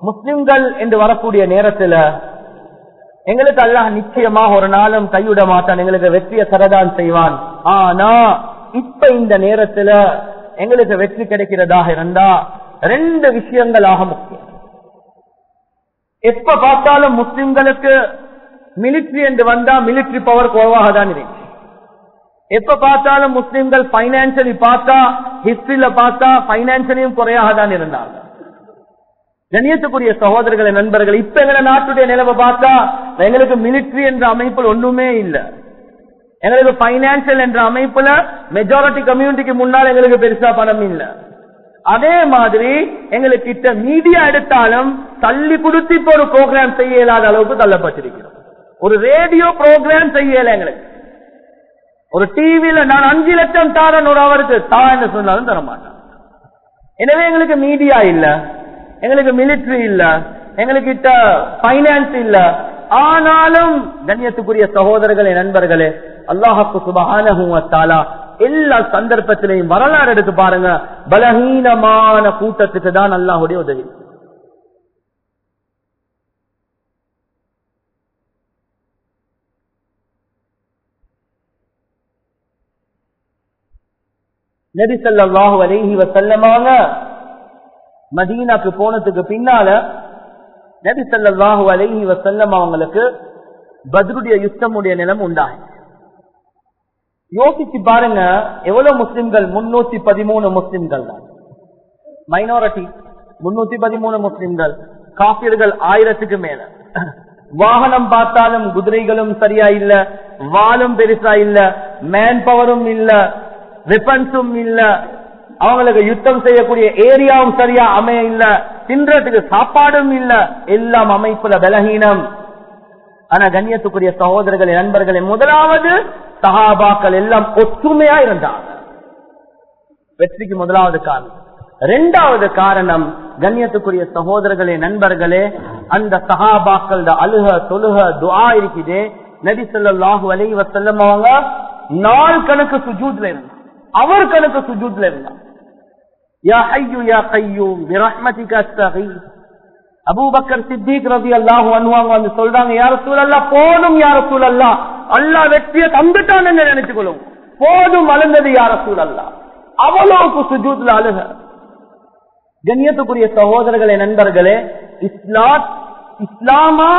முஸ்லிம்கள் என்று வரக்கூடிய நேரத்தில் எங்களுக்கு அல்லாஹ் நிச்சயமாக ஒரு நாளும் கைவிட மாட்டான் எங்களுக்கு வெற்றியை தரதான் செய்வான். ஆனா இப்ப இந்த நேரத்துல எங்களுக்கு வெற்றி கிடைக்கிறதாக இருந்தா ரெண்டு விஷயங்களாக முக்கியம். எப்ப பார்த்தாலும் முஸ்லிம்களுக்கு மிலிட்ரி என்று வந்தா மிலிட்ரி பவர் குறைவாக தான் இருக்கு. எப்ப பார்த்தாலும் முஸ்லிம்கள் பைனான்சியலி பார்த்தா ஹிஸ்டரியில பார்த்தா பைனான்சியலியும் குறையாக தான் இருந்தாங்க கணியத்துக்குரிய சகோதரர்களை நண்பர்கள் இப்ப எங்களை நாட்டுடைய நிலவை பார்த்தா எங்களுக்கு மிலிட்ரி என்ற அமைப்பில் ஒண்ணுமே இல்லை. எங்களுக்கு பைனான்சியல் என்ற அமைப்புல மெஜாரிட்டி கம்யூனிட்டிக்கு முன்னால் எங்களுக்கு பெருசா பணம் இல்லை. அதே மாதிரி எங்களுக்கு கிட்ட மீடியா எடுத்தாலும் தள்ளி கொடுத்து இப்ப ஒரு ப்ரோக்ராம் செய்ய இயலாத அளவுக்கு தள்ளப்பட்டிருக்கிறோம். ஒரு ரேடியோ ப்ரோக்ராம் செய்யல எங்களுக்கு. ஒரு டிவியில நான் அஞ்சு லட்சம் தாரன் ஒரு அவருக்கு தா என்று சொன்னாலும் தர மாட்டான் எனவே எங்களுக்கு மீடியா இல்ல. எங்களுக்கு மிலிட்டரி இல்ல. எங்களுக்கு கிட்ட பைனான்ஸ் இல்ல. ஆனாலும் கண்ணியத்துக்குரிய சகோதரர்களே நண்பர்களே அல்லாஹாக்கு சுபகான எல்லா சந்தர்ப்பத்திலையும் வரலாறு எடுத்து பாருங்க. பலகீனமான கூட்டத்துக்கு தான் அல்லாஹுடைய உதவி. நபி ஸல்லல்லாஹு அலைஹி வஸல்லமாக மதீனாக்கு போனதுக்கு பின்னால நபி ஸல்லல்லாஹு அலைஹி வஸல்லம் அவங்களுக்கு பத்ருடைய யுத்தமுடைய நிலம் உண்டாகும் யோசிச்சு பாருங்க எவ்வளவு முஸ்லிம்கள்? முன்னூத்தி பதிமூணு முஸ்லிம்கள் தான். மைனாரிட்டி முன்னூத்தி பதிமூணு முஸ்லிம்கள். காப்பீடுகள் ஆயிரத்துக்கு மேல. வாகனம் பார்த்தாலும் குதிரைகளும் சரியா இல்ல வாலும் பெருசா இல்ல மேன் பவரும் இல்ல வெப்பன்ஸும் இல்ல. அவங்களுக்கு யுத்தம் செய்யக்கூடிய ஏரியாவும் சரியா அமைய இல்ல தின்றதுக்கு சாப்பாடும் இல்ல எல்லாம் அமைப்புல பலகீனம். ஆனா கண்ணியத்துக்குரிய சகோதரர்களே நண்பர்களே முதலாவது சஹாபாக்கள் எல்லாம் ஒற்றுமையா இருந்தாங்க. வெற்றிக்கு முதலாவது காரணம். இரண்டாவது காரணம் கண்ணியத்துக்குரிய சகோதரர்களே நண்பர்களே அந்த சஹாபாக்கள் அழுக தொழுக துவா இருக்குதே. நபி ஸல்லல்லாஹு அலைஹி வசல்லம் அவங்க நாள் கணக்கு சுஜூத்ல இருந்தாங்க. அவர் கணக்கு சுஜூத்ல இருந்தாங்க. யா ஐயோ யா கய்யூம் பிரஹ்மதிக அபூபக்கர் சித்திக் ரவி அல்லாஹு அனுவாங்க வந்து சொல்றாங்க யார சூழல்லா போதும் யார சூழல்லா அல்லா வெற்றியை தந்துட்டான் நினைச்சுக்கொள்ளும் போதும் அழுந்தது யார சூழல்லா அவ்வளவுக்கு சுஜூத்ல அழுக கண்ணியத்துக்குரிய சகோதரர்களே நண்பர்களே இஸ்லாத் இஸ்லாமா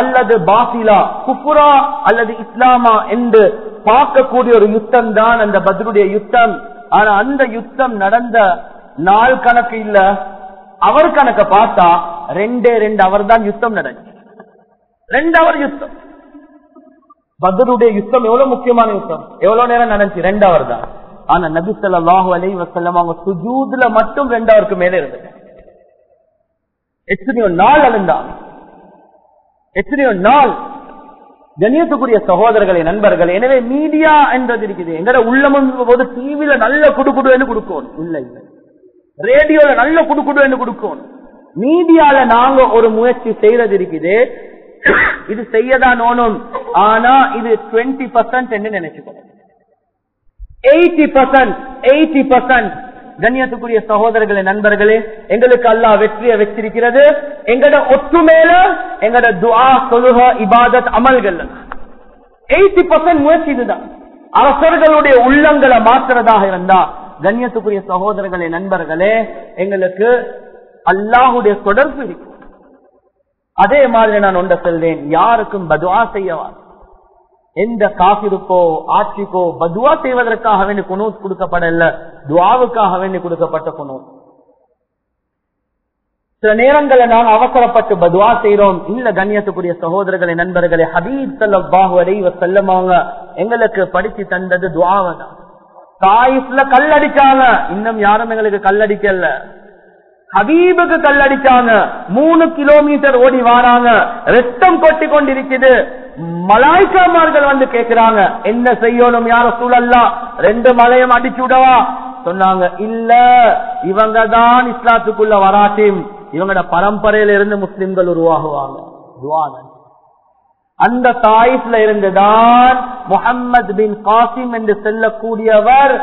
அல்லது பாசிலா குப்புரா அல்லது இஸ்லாமா என்று பார்க்கக்கூடிய ஒரு யுத்தம் தான் அந்த பத்ருடைய யுத்தம். ஆனா அந்த யுத்தம் நடந்த நாள் கணக்கு இல்ல. அவர் கணக்க பார்த்தா ரெண்டே ரெண்டு அவர் தான் யுத்தம் நடந்துச்சு ரெண்டு அவர் யுத்தம். பதருடைய யுத்தம் எவ்வளவு முக்கியமான யுத்தம்? எவ்வளவு நேரம் நடந்துச்சு? ரெண்டு அவர் தான். ஆனா நபி சொல்லாஹு வசல்லம் அவங்க சுஜூதுல மட்டும் ரெண்டு அவருக்கு மேல இருந்தது. எத்தனையோ நாள் அழுந்தான் எத்தனையோ நாள் கண்ணியத்துக்குரிய சகோதரர்களே நண்பர்கள் எனவே மீடியா என்றது இருக்குது. எங்கட உள்ளமும் போது டிவில நல்ல குடுக்குடுன்னு கொடுக்கணும் இல்ல இல்ல. ரேடியோல நல்ல குடுக்குடுன்னு கொடுக்கணும் மீடியால நாங்க ஒரு முயற்சி செய்யறது இருக்குது. இது செய்யதான் நோனும் ஆனா இது டுவெண்ட்டி பர்சன்ட் என்று நினைச்சுக்கணும் எயிட்டி பர்சன்ட் எயிட்டி பர்சன்ட் கண்ணியத்துக்குரிய சகோதரர்களே நண்பர்களே எங்களுக்கு அல்லா வெற்றியை வச்சிருக்கிறது. எங்கட ஒற்றுமையில எங்கட துவா தொழுக இபாதத் அமல்கள். எயிட்டி பர்சன்ட் முயற்சி இதுதான். அரசர்களுடைய உள்ளங்களை மாற்றுறதாக இருந்தா கண்ணியத்துக்குரிய சகோதரர்களே நண்பர்களே எங்களுக்கு அல்லாஹுடைய தொடர்பு இருக்கும் அதே மாதிரி நான் ஒன்ற சொல்றேன் யாருக்கும் பதுவா செய்யவா எந்த காசிருக்கோ ஆட்சிக்கோ பதுவா செய்வதற்காக வேண்டி குணூத் கொடுக்கப்படல துவாவுக்காக வேண்டி கொடுக்கப்பட்ட குணூத் சில நேரங்களை நாம் அவசரப்பட்டு பதுவா செய்யறோம் இல்ல கண்ணியத்துக்குரிய சகோதரர்களை நண்பர்களே ஹபீப் சல்லாஹு அலைவ செல்லமாங்க எங்களுக்கு படிச்சு தந்தது துவாவதான். தான் கல் அடிச்சாங்க இன்னும் யாரும் எங்களுக்கு கல் அடிக்கல ஹபீபுக்கு கல்லடிச்சாங்க. மூணு கிலோமீட்டர் ஓடி வாராங்க. ரத்தம் கொட்டி கொண்டிருக்குது மலாய்க்காமார்கள் வந்து கேக்குறாங்க. என்ன செய்யணும் யார சூழல்லா ரெண்டு மலையும் அடிச்சு விடவா? சொன்னாங்க இல்ல இவங்க தான் இஸ்லாத்துக்குள்ள வராட்டியும் இவங்களோட பரம்பரையில இருந்து முஸ்லிம்கள் உருவாகுவாங்க. துவாதான். அந்த தாயிப்ல இருந்துதான் முகம்மது பின் காசிம் என்று செல்லக்கூடியவர்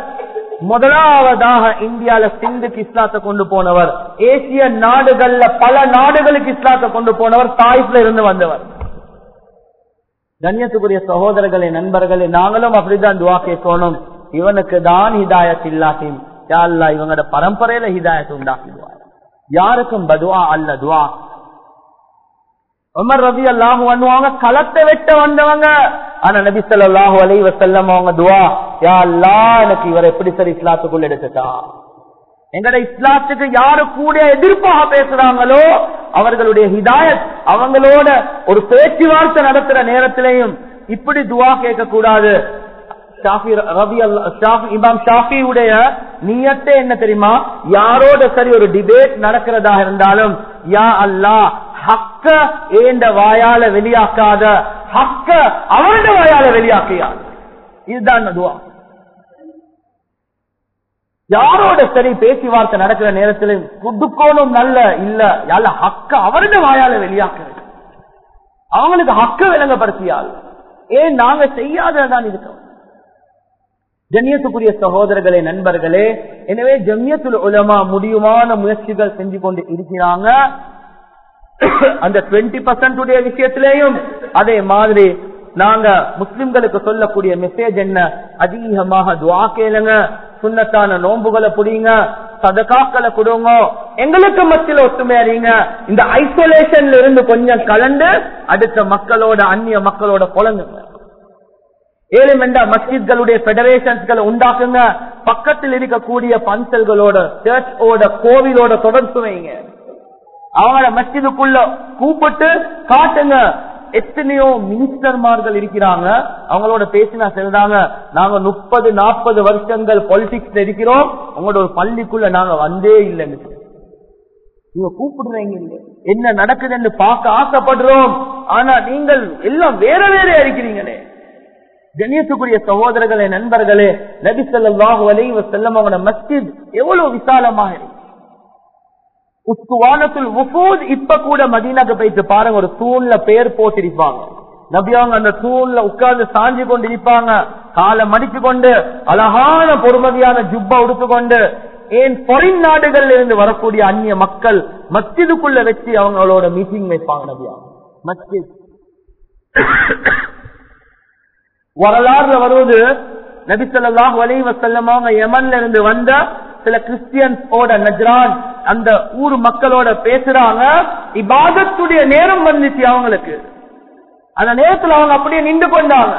முதலாவதாக இந்தியால சிந்துக்கு இஸ்லாத்தை கொண்டு போனவர். ஏசிய நாடுகள்ல பல நாடுகளுக்கு இஸ்லாத்தை கொண்டு போனவர் தாயிஃப்ல இருந்து வந்தவர். கண்ணியத்துக்குரிய சகோதரர்களே நண்பர்களே நாங்களும் அப்படிதான் துவா கேட்கணும். இவனுக்கு தான் ஹிதாயத் இல்லாட்டின் யாழ்லா இவங்களோட பரம்பரையில ஹிதாயத் உண்டாக்கிடுவார் யாருக்கும் பதுவா அல்ல துவா. உமர் ரவி அல்லாஹ் பண்ணுவாங்க களத்தை வெட்ட வந்தவங்க. ஆனா நபி சொல்லாஹு அலைஹி வசல்லம் அவங்க துவா யா அல்லாஹ் எனக்கு இவரை எப்படி சரி இஸ்லாத்துக்குள்ள எடுத்துட்டா எங்கட இஸ்லாத்துக்கு யாரு கூட எதிர்ப்பாக பேசுறாங்களோ அவர்களுடைய ஹிதாயத் அவங்களோட ஒரு பேச்சுவார்த்தை நடத்துற நேரத்திலையும் இப்படி துவா கேட்க கூடாது ஷாஃபி நியத்தே என்ன தெரியுமா? யாரோட சரி ஒரு டிபேட் நடக்கிறதா இருந்தாலும் யா அல்லாஹ் ஹக்க ஏண்ட வாயால வெளியாக்காத ஹக்க அவருடைய வாயால வெளியாக்கியா இதுதான் துவா. யாரோட சரி பேச்சுவார்த்தை நடக்கிற நேரத்தில் குடுக்கணும் நல்ல இல்ல யால ஹக்க அவருடைய வாயால வெளியாக்குறது. அவங்களுக்கு ஹக்க விளங்கப்படுத்தியால் ஏன் நாங்க செய்யாததான் இருக்கோம் ஜன்யத்துக்குரிய சகோதரர்களே நண்பர்களே எனவே ஜம்யத்துல் உலமா முடியுமான முயற்சிகள் செஞ்சு கொண்டு இருக்கிறாங்க. அந்த டுவெண்ட்டி பர்சன்ட் உடைய விஷயத்திலேயும் அதே மாதிரி நாங்க முஸ்லிம்களுக்கு சொல்லக்கூடிய மெசேஜ் என்ன? அதிகமாக துவா கேளுங்க. சுண்ணத்தான நோன்புகளை புடிங்க. சதகாக்களை கொடுங்க. எங்களுக்கு மத்தியில் ஒத்துமையறீங்க இந்த ஐசோலேஷன்ல இருந்து கொஞ்சம் கலந்து அடுத்த மக்களோட அந்நிய மக்களோட குழந்தைங்க ஏழுமெண்டா மஸ்ஜித்களுடைய பெடரேஷன்ஸ்களை உண்டாக்குங்க. பக்கத்தில் இருக்கக்கூடிய பன்சல்களோட சர்ச்சோட கோவிலோட தொடர்பு வைங்க. அவங்கள மஸ்ஜிதுக்குள்ள கூப்பிட்டு காட்டுங்க. எத்தனையோ மினிஸ்டர்மார்கள் இருக்கிறாங்க. அவங்களோட பேசினா சொல்றாங்க நாங்க முப்பது நாற்பது வருஷங்கள் பொலிட்டிக்ஸ்ல இருக்கிறோம். உங்களோட ஒரு பள்ளிக்குள்ள நாங்க வந்தே இல்லைன்னு இவங்க கூப்பிடுறீங்க என்ன நடக்குதுன்னு பார்க்க ஆசைப்படுறோம். ஆனா நீங்கள் எல்லாம் வேற வேற இருக்கிறீங்களே. கண்ணியத்துக்குரிய சகோதரர்களே நண்பர்களே நபி ஸல்லல்லாஹு அலைஹி செல்லம் அவங்களோட மஸ்ஜித் எவ்வளவு விசாலமாக இருக்கு. உஸ்குவானத்தில் உசூத் இப்ப கூட மதீனாக்கு போயிட்டு பாருங்க ஒரு தூண்ல பேர் போட்டிருப்பாங்க. நபியாங்க அந்த தூண்ல உட்கார்ந்து சாஞ்சி கொண்டு இருப்பாங்க. காலை மடிச்சு கொண்டு அழகான பொறுமதியான ஜுப்பா உடுத்துக்கொண்டு ஏன் பொறின் நாடுகள்ல இருந்து வரக்கூடிய அந்நிய மக்கள் மஸ்ஜிதுக்குள்ள வச்சு அவங்களோட மீட்டிங் வைப்பாங்க நபியா மஸ்ஜித். வரலாறுல வருவது நபிசல்லாஹ் வலை வசல்லமாக யமன்ல இருந்து வந்த சில கிறிஸ்டியன்ஸ் நஜ்ரான் அந்த ஊர் மக்களோட பேசுறாங்க. இபாதத்துடைய நேரம் வந்துச்சு அவங்களுக்கு. அந்த நேரத்துல அவங்க அப்படியே நின்று கொண்டாங்க.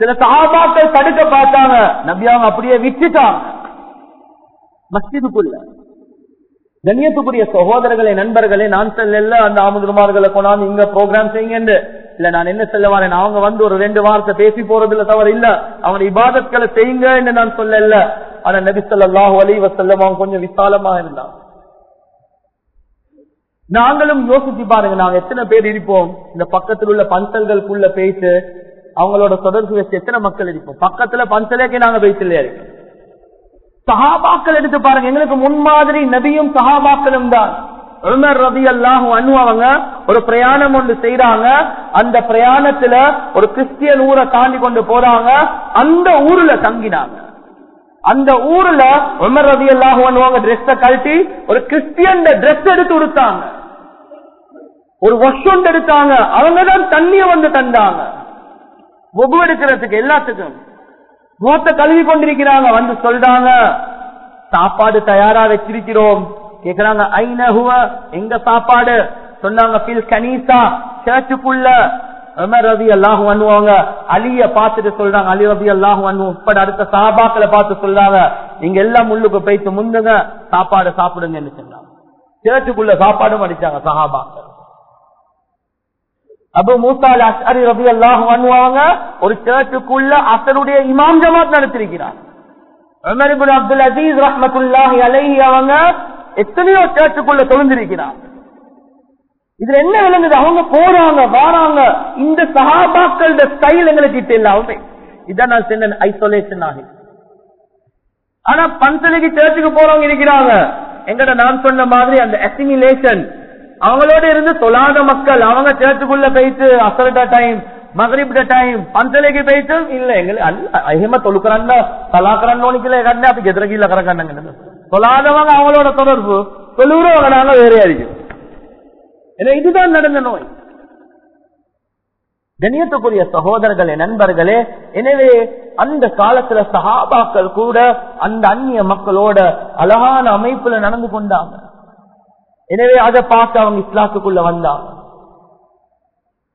சில சாபாக்கள் தடுக்க பார்த்தாங்க. நபி அவங்க அப்படியே விட்டுட்டாங்க. மஸ்ஜிதுக்குள்ள. கண்ணியத்துக்குரிய சகோதரர்களே நண்பர்களே நான் செல்ல அந்த ஆமுதுமார்களை கொண்டாந்து இங்க ப்ரோக்ராம் செய்யுங்க இல்ல நான் என்ன சொல்ல வரேன்? அவங்க வந்து ஒரு ரெண்டு வார்த்தை பேசி போறதுல தவறு இல்ல. அவங்க இபாதத்களை செய்யுங்க நான் சொல்லல ஆனா நபி சொல்லாஹு அலி வசல்லம் அவங்க கொஞ்சம் விசாலமா இருந்தான் நாங்களும் யோசிச்சு பாருங்க நாங்க எத்தனை பேர் இருப்போம் இந்த பக்கத்தில் உள்ள பந்தல்களுக்குள்ள பேசு அவங்களோட தொடர்பு வச்சு எத்தனை மக்கள் இருப்போம். பக்கத்துல பந்தலேக்கே நாங்க பேசலையா இருக்கோம். சஹாபாக்கள் எடுத்து பாருங்க எங்களுக்கு முன்மாதிரி நபியும் சஹாபாக்களும் தான். உமர் ரபி அல்லாஹ் அவங்க ஒரு பிரயாணம் ஒன்று செய்யறாங்க அந்த பிரயாணத்துல ஒரு கிறிஸ்டியன் ஊரை தாண்டி கொண்டு போறாங்க. அந்த ஊர்ல தங்கினாங்க. அந்த ஊர்ல உமர் ரவி எல்லாம் அவங்க ட்ரெஸ் கழட்டி ஒரு கிறிஸ்டியன் ட்ரெஸ் எடுத்து கொடுத்தாங்க ஒரு வருஷம் எடுத்தாங்க. அவங்கதான் தண்ணிய வந்து தந்தாங்க. ஒபு எடுக்கிறதுக்கு எல்லாத்துக்கும். மூத்த கழுவி கொண்டிருக்கிறாங்க. வந்து சொல்றாங்க சாப்பாடு தயாரா வச்சிருக்கிறோம். கேக்குறாங்க ஐநகுவ எங்க சாப்பாடு? சொன்னாங்க பில் கனீசா சர்ச்சுக்குள்ள உமர் ரவி அல்லாஹும் அண்ணுவாங்க அலிய பார்த்துட்டு சொல்றாங்க. அலி ரவி அல்லாஹு உட்பட அடுத்த சாபாக்களை பார்த்து சொல்றாங்க. நீங்க எல்லாம் முள்ளுக்கு போயிட்டு முந்துங்க சாப்பாடு சாப்பிடுங்கன்னு சொன்னாங்க. சர்ச்சுக்குள்ள சாப்பாடும் அடிச்சாங்க சஹாபாக்கள். அபு மூசால் அஷரி ரபி அல்லாஹும் பண்ணுவாங்க ஒரு சர்ச்சுக்குள்ள அசனுடைய இமாம் ஜமாத் நடத்திருக்கிறார். உமர் அப்துல் அசீஸ் ரஹமத்துல்லாஹி அலைஹி அவங்க எத்தனையோ சர்ச்சுக்குள்ள தொழுந்திருக்கிறார். இதுல என்ன விளங்குது? அவங்க போறாங்க வாராங்க. இந்த சகாபாக்கள் ஸ்டைல் எங்களுக்கு கிட்ட அவங்க இதான் நான் சொன்ன ஐசோலேஷன் ஆகி. ஆனா பன்சலைக்கு சர்ச்சுக்கு போறவங்க இருக்கிறாங்க. எங்கட நான் சொன்ன மாதிரி அந்த அசிமிலேஷன் அவங்களோட இருந்து தொழாத மக்கள் அவங்க சேர்த்துக்குள்ள போயிட்டு அசரட்ட டைம் மகரிப்ட டைம் பந்தலைக்கு போயிட்டு இல்ல எங்களுக்கு அஹிம தொழுக்கிறான் தலாக்கிறான்னு ஒன்றுக்கல கண்ணு அப்படி எதிரகில கறக்கண்ணங்க தொழாதவங்க அவங்களோட தொடர்பு. தொழுகிறவங்க நாங்க வேறையா இருக்கு ஏன்னா இதுதான் நடந்த நோய். கண்ணியத்துக்குரிய சகோதரர்களே நண்பர்களே எனவே அந்த காலத்துல சஹாபாக்கள் கூட அந்த அந்நிய மக்களோட அழகான அமைப்புல நடந்து கொண்டாங்க. எனவே அதை பார்த்து அவங்க இஸ்லாத்துக்குள்ள வந்தாங்க.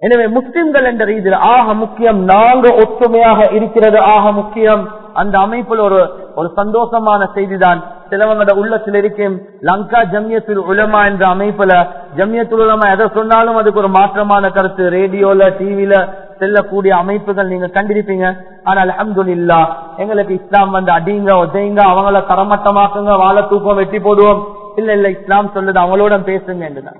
எனவே முஸ்லிம்கள் என்ற ரீதியில் ஆக முக்கியம் நாங்க ஒற்றுமையாக இருக்கிறது ஆக முக்கியம். அந்த அமைப்புல ஒரு ஒரு சந்தோஷமான செய்திதான் சிலவங்களோட உள்ளத்தில் இருக்கும் லங்கா ஜம்யத்தில் உலமா என்ற அமைப்புல ஜம்யத்தில் உலமா எதை சொன்னாலும் அதுக்கு ஒரு மாற்றமான கருத்து. ரேடியோல டிவில செல்லக்கூடிய அமைப்புகள் நீங்க கண்டிருப்பீங்க. ஆனால் அஹமது இல்லா எங்களுக்கு இஸ்லாம் வந்து அடிங்க ஒதைங்க அவங்கள தரமட்டமாக்குங்க வாழை தூக்கம் வெட்டி போடுவோம். இல்ல இல்ல இஸ்லாம் சொல்லுது அவங்களோட பேசுங்க என்றுதான்.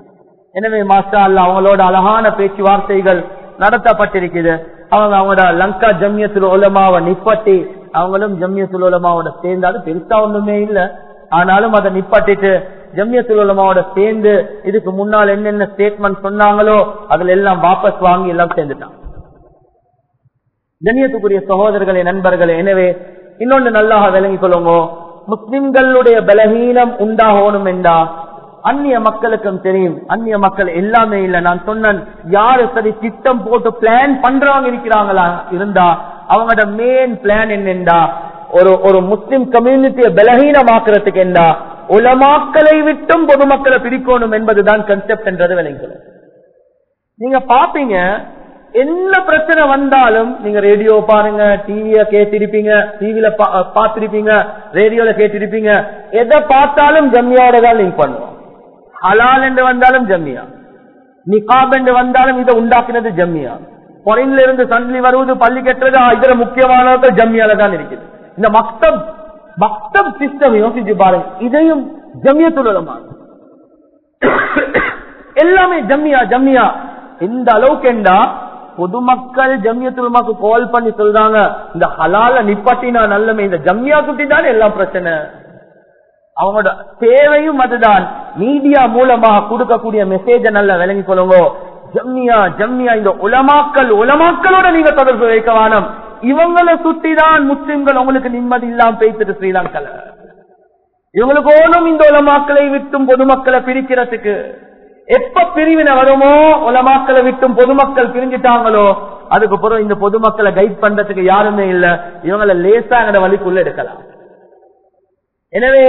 எனவே மாஸ்டர் அல்ல அவங்களோட அழகான பேச்சுவார்த்தைகள் நடத்தப்பட்டிருக்குது. அவங்க அவங்களோட லங்கா ஜம்யத்தில் உலமாவை நிப்பட்டி அவங்களும் ஜம்யத்துல் உலமாவோட சேர்ந்தாலும் பெருசா ஒண்ணுமே இல்ல. ஆனாலும் அதை நிப்பாட்டிட்டு ஜம்யத்துல் உலமாவோட சேர்ந்து இதுக்கு முன்னால் என்னென்ன ஸ்டேட்மெண்ட் சொன்னாங்களோ அதுல எல்லாம் வாபஸ் வாங்கி எல்லாம் சேர்ந்துட்டான். கண்ணியத்துக்குரிய சகோதரர்களே நண்பர்களே எனவே இன்னொன்று நல்லாக விளங்கிக் கொள்ளுங்க. முஸ்லிம்களுடைய பலகீனம் உண்டாகணும் என்றா அந்நிய மக்களுக்கும் தெரியும். அந்நிய மக்கள் எல்லாமே இல்லை. நான் சொன்னேன் யாரு சரி திட்டம் போட்டு பிளான் பண்றவங்க இருக்கிறாங்களா இருந்தா அவங்களோட மெயின் பிளான் என்னென்றா? ஒரு ஒரு முஸ்லிம் கம்யூனிட்டியை பலகீனமாக்குறதுக்கு என்ன உலமாக்களை விட்டும் பொதுமக்களை பிரிக்கணும் என்பதுதான் கன்செப்ட் என்றது விளங்கிக்கணும் நீங்க பாப்பீங்க என்ன பிரச்சனை வந்தாலும் நீங்க ரேடியோ பாருங்க டிவிய கேட்டிருப்பீங்க டிவில பாத்திருப்பீங்க ரேடியோல கேட்டிருப்பீங்க எதை பார்த்தாலும் ஜம்மியாவோட தான் லிங்க் பண்ணுவோம். ஹலால் என்று வந்தாலும் ஜம்மியா? நிகாப் என்று வந்தாலும் இதை உண்டாக்குனது ஜம்மியா? பொறையில இருந்து சந்தி வருவது பள்ளி கட்டுறது இதுல முக்கியமான ஜம்மியால தான் இருக்குது. இந்த மக்தப் மக்தப் சிஸ்டம் யோசிச்சு பாருங்க. இதையும் ஜம்மியத்துலமா எல்லாமே ஜம்மியா ஜம்மியா இந்த அளவுக்கு என்றா பொதுமக்கள் ஜம்யத்துலமாக்கு கால் பண்ணி சொல்றாங்க. இந்த ஹலால நிப்பாட்டினா நல்லமே. இந்த ஜம்யா குட்டி தான் எல்லாம் பிரச்சனை. அவங்களோட தேவையும் அதுதான். மீடியா மூலமாக கொடுக்கக்கூடிய மெசேஜ நல்லா விளங்கி கொள்ளுங்க ஜம்மியா ஜம்மியா இந்த உலமாக்கள் உலமாக்களோட நீங்க தொடர்பு வைக்க வேணும். இவங்களை சுத்திதான் முஸ்லிம்கள் உங்களுக்கு நிம்மதி இல்லாம பேசிட்டு ஸ்ரீலங்கல. இவங்களுக்கு ஓனும் இந்த உலமாக்களை விட்டும் பொதுமக்களை பிரிக்கிறதுக்கு எப்ப பிரிவினை வருமோ உலமாக்களை விட்டும் பொதுமக்கள் பிரிஞ்சுட்டாங்களோ அதுக்கு பிறகு இந்த பொதுமக்களை கைட் பண்றதுக்கு யாருமே இல்ல. இவங்களை லேசா எங்கட வழிக்குள்ள எடுக்கலாம். எனவே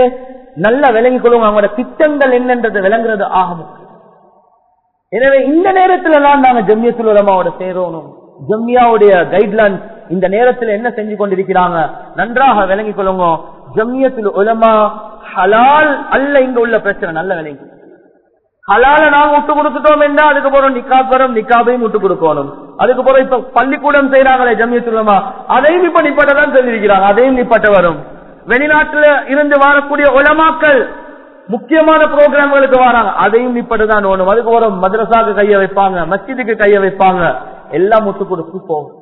நல்ல விளங்கிக் கொள்ளுங்க. அவங்களோட திட்டங்கள் என்னன்றது விளங்குறது ஆகும் எனவே இந்த நேரத்துல எல்லாம் நாங்க ஜம்மியத்துல் உலமாவோட சேரணும். ஜம்யாவுடைய கைட்லைன்ஸ் இந்த நேரத்துல என்ன செஞ்சு கொண்டிருக்கிறாங்க? நன்றாக விளங்கிக் கொள்ளுங்க. ஜம்மியத்துல் உலமா ஹலால் அல்ல இங்க உள்ள பிரச்சனை நல்ல விளங்கி. ஹலால நாங்க விட்டு கொடுத்துட்டோம் என்றா அதுக்கு போறோம். நிக்காப் வரும் நிக்காபையும் விட்டு கொடுக்கணும். அதுக்கு போறோம். இப்ப பள்ளிக்கூடம் செய்யறாங்களே ஜம்மியத்துலமா அதையும் இப்ப நிப்பட்டதான் சொல்லியிருக்கிறாங்க. அதையும் நிப்பட்ட வரும். வெளிநாட்டுல இருந்து வரக்கூடிய உலமாக்கள் முக்கியமான புரோகிராம்களுக்கு வராங்க. அதையும் இப்படிதான் ஒண்ணும் அதுக்கு ஒரு மதரசாக்கு கைய வைப்பாங்க மஸ்ஜிதுக்கு கைய வைப்பாங்க. எல்லாம் முத்து கொடுத்து போகும்.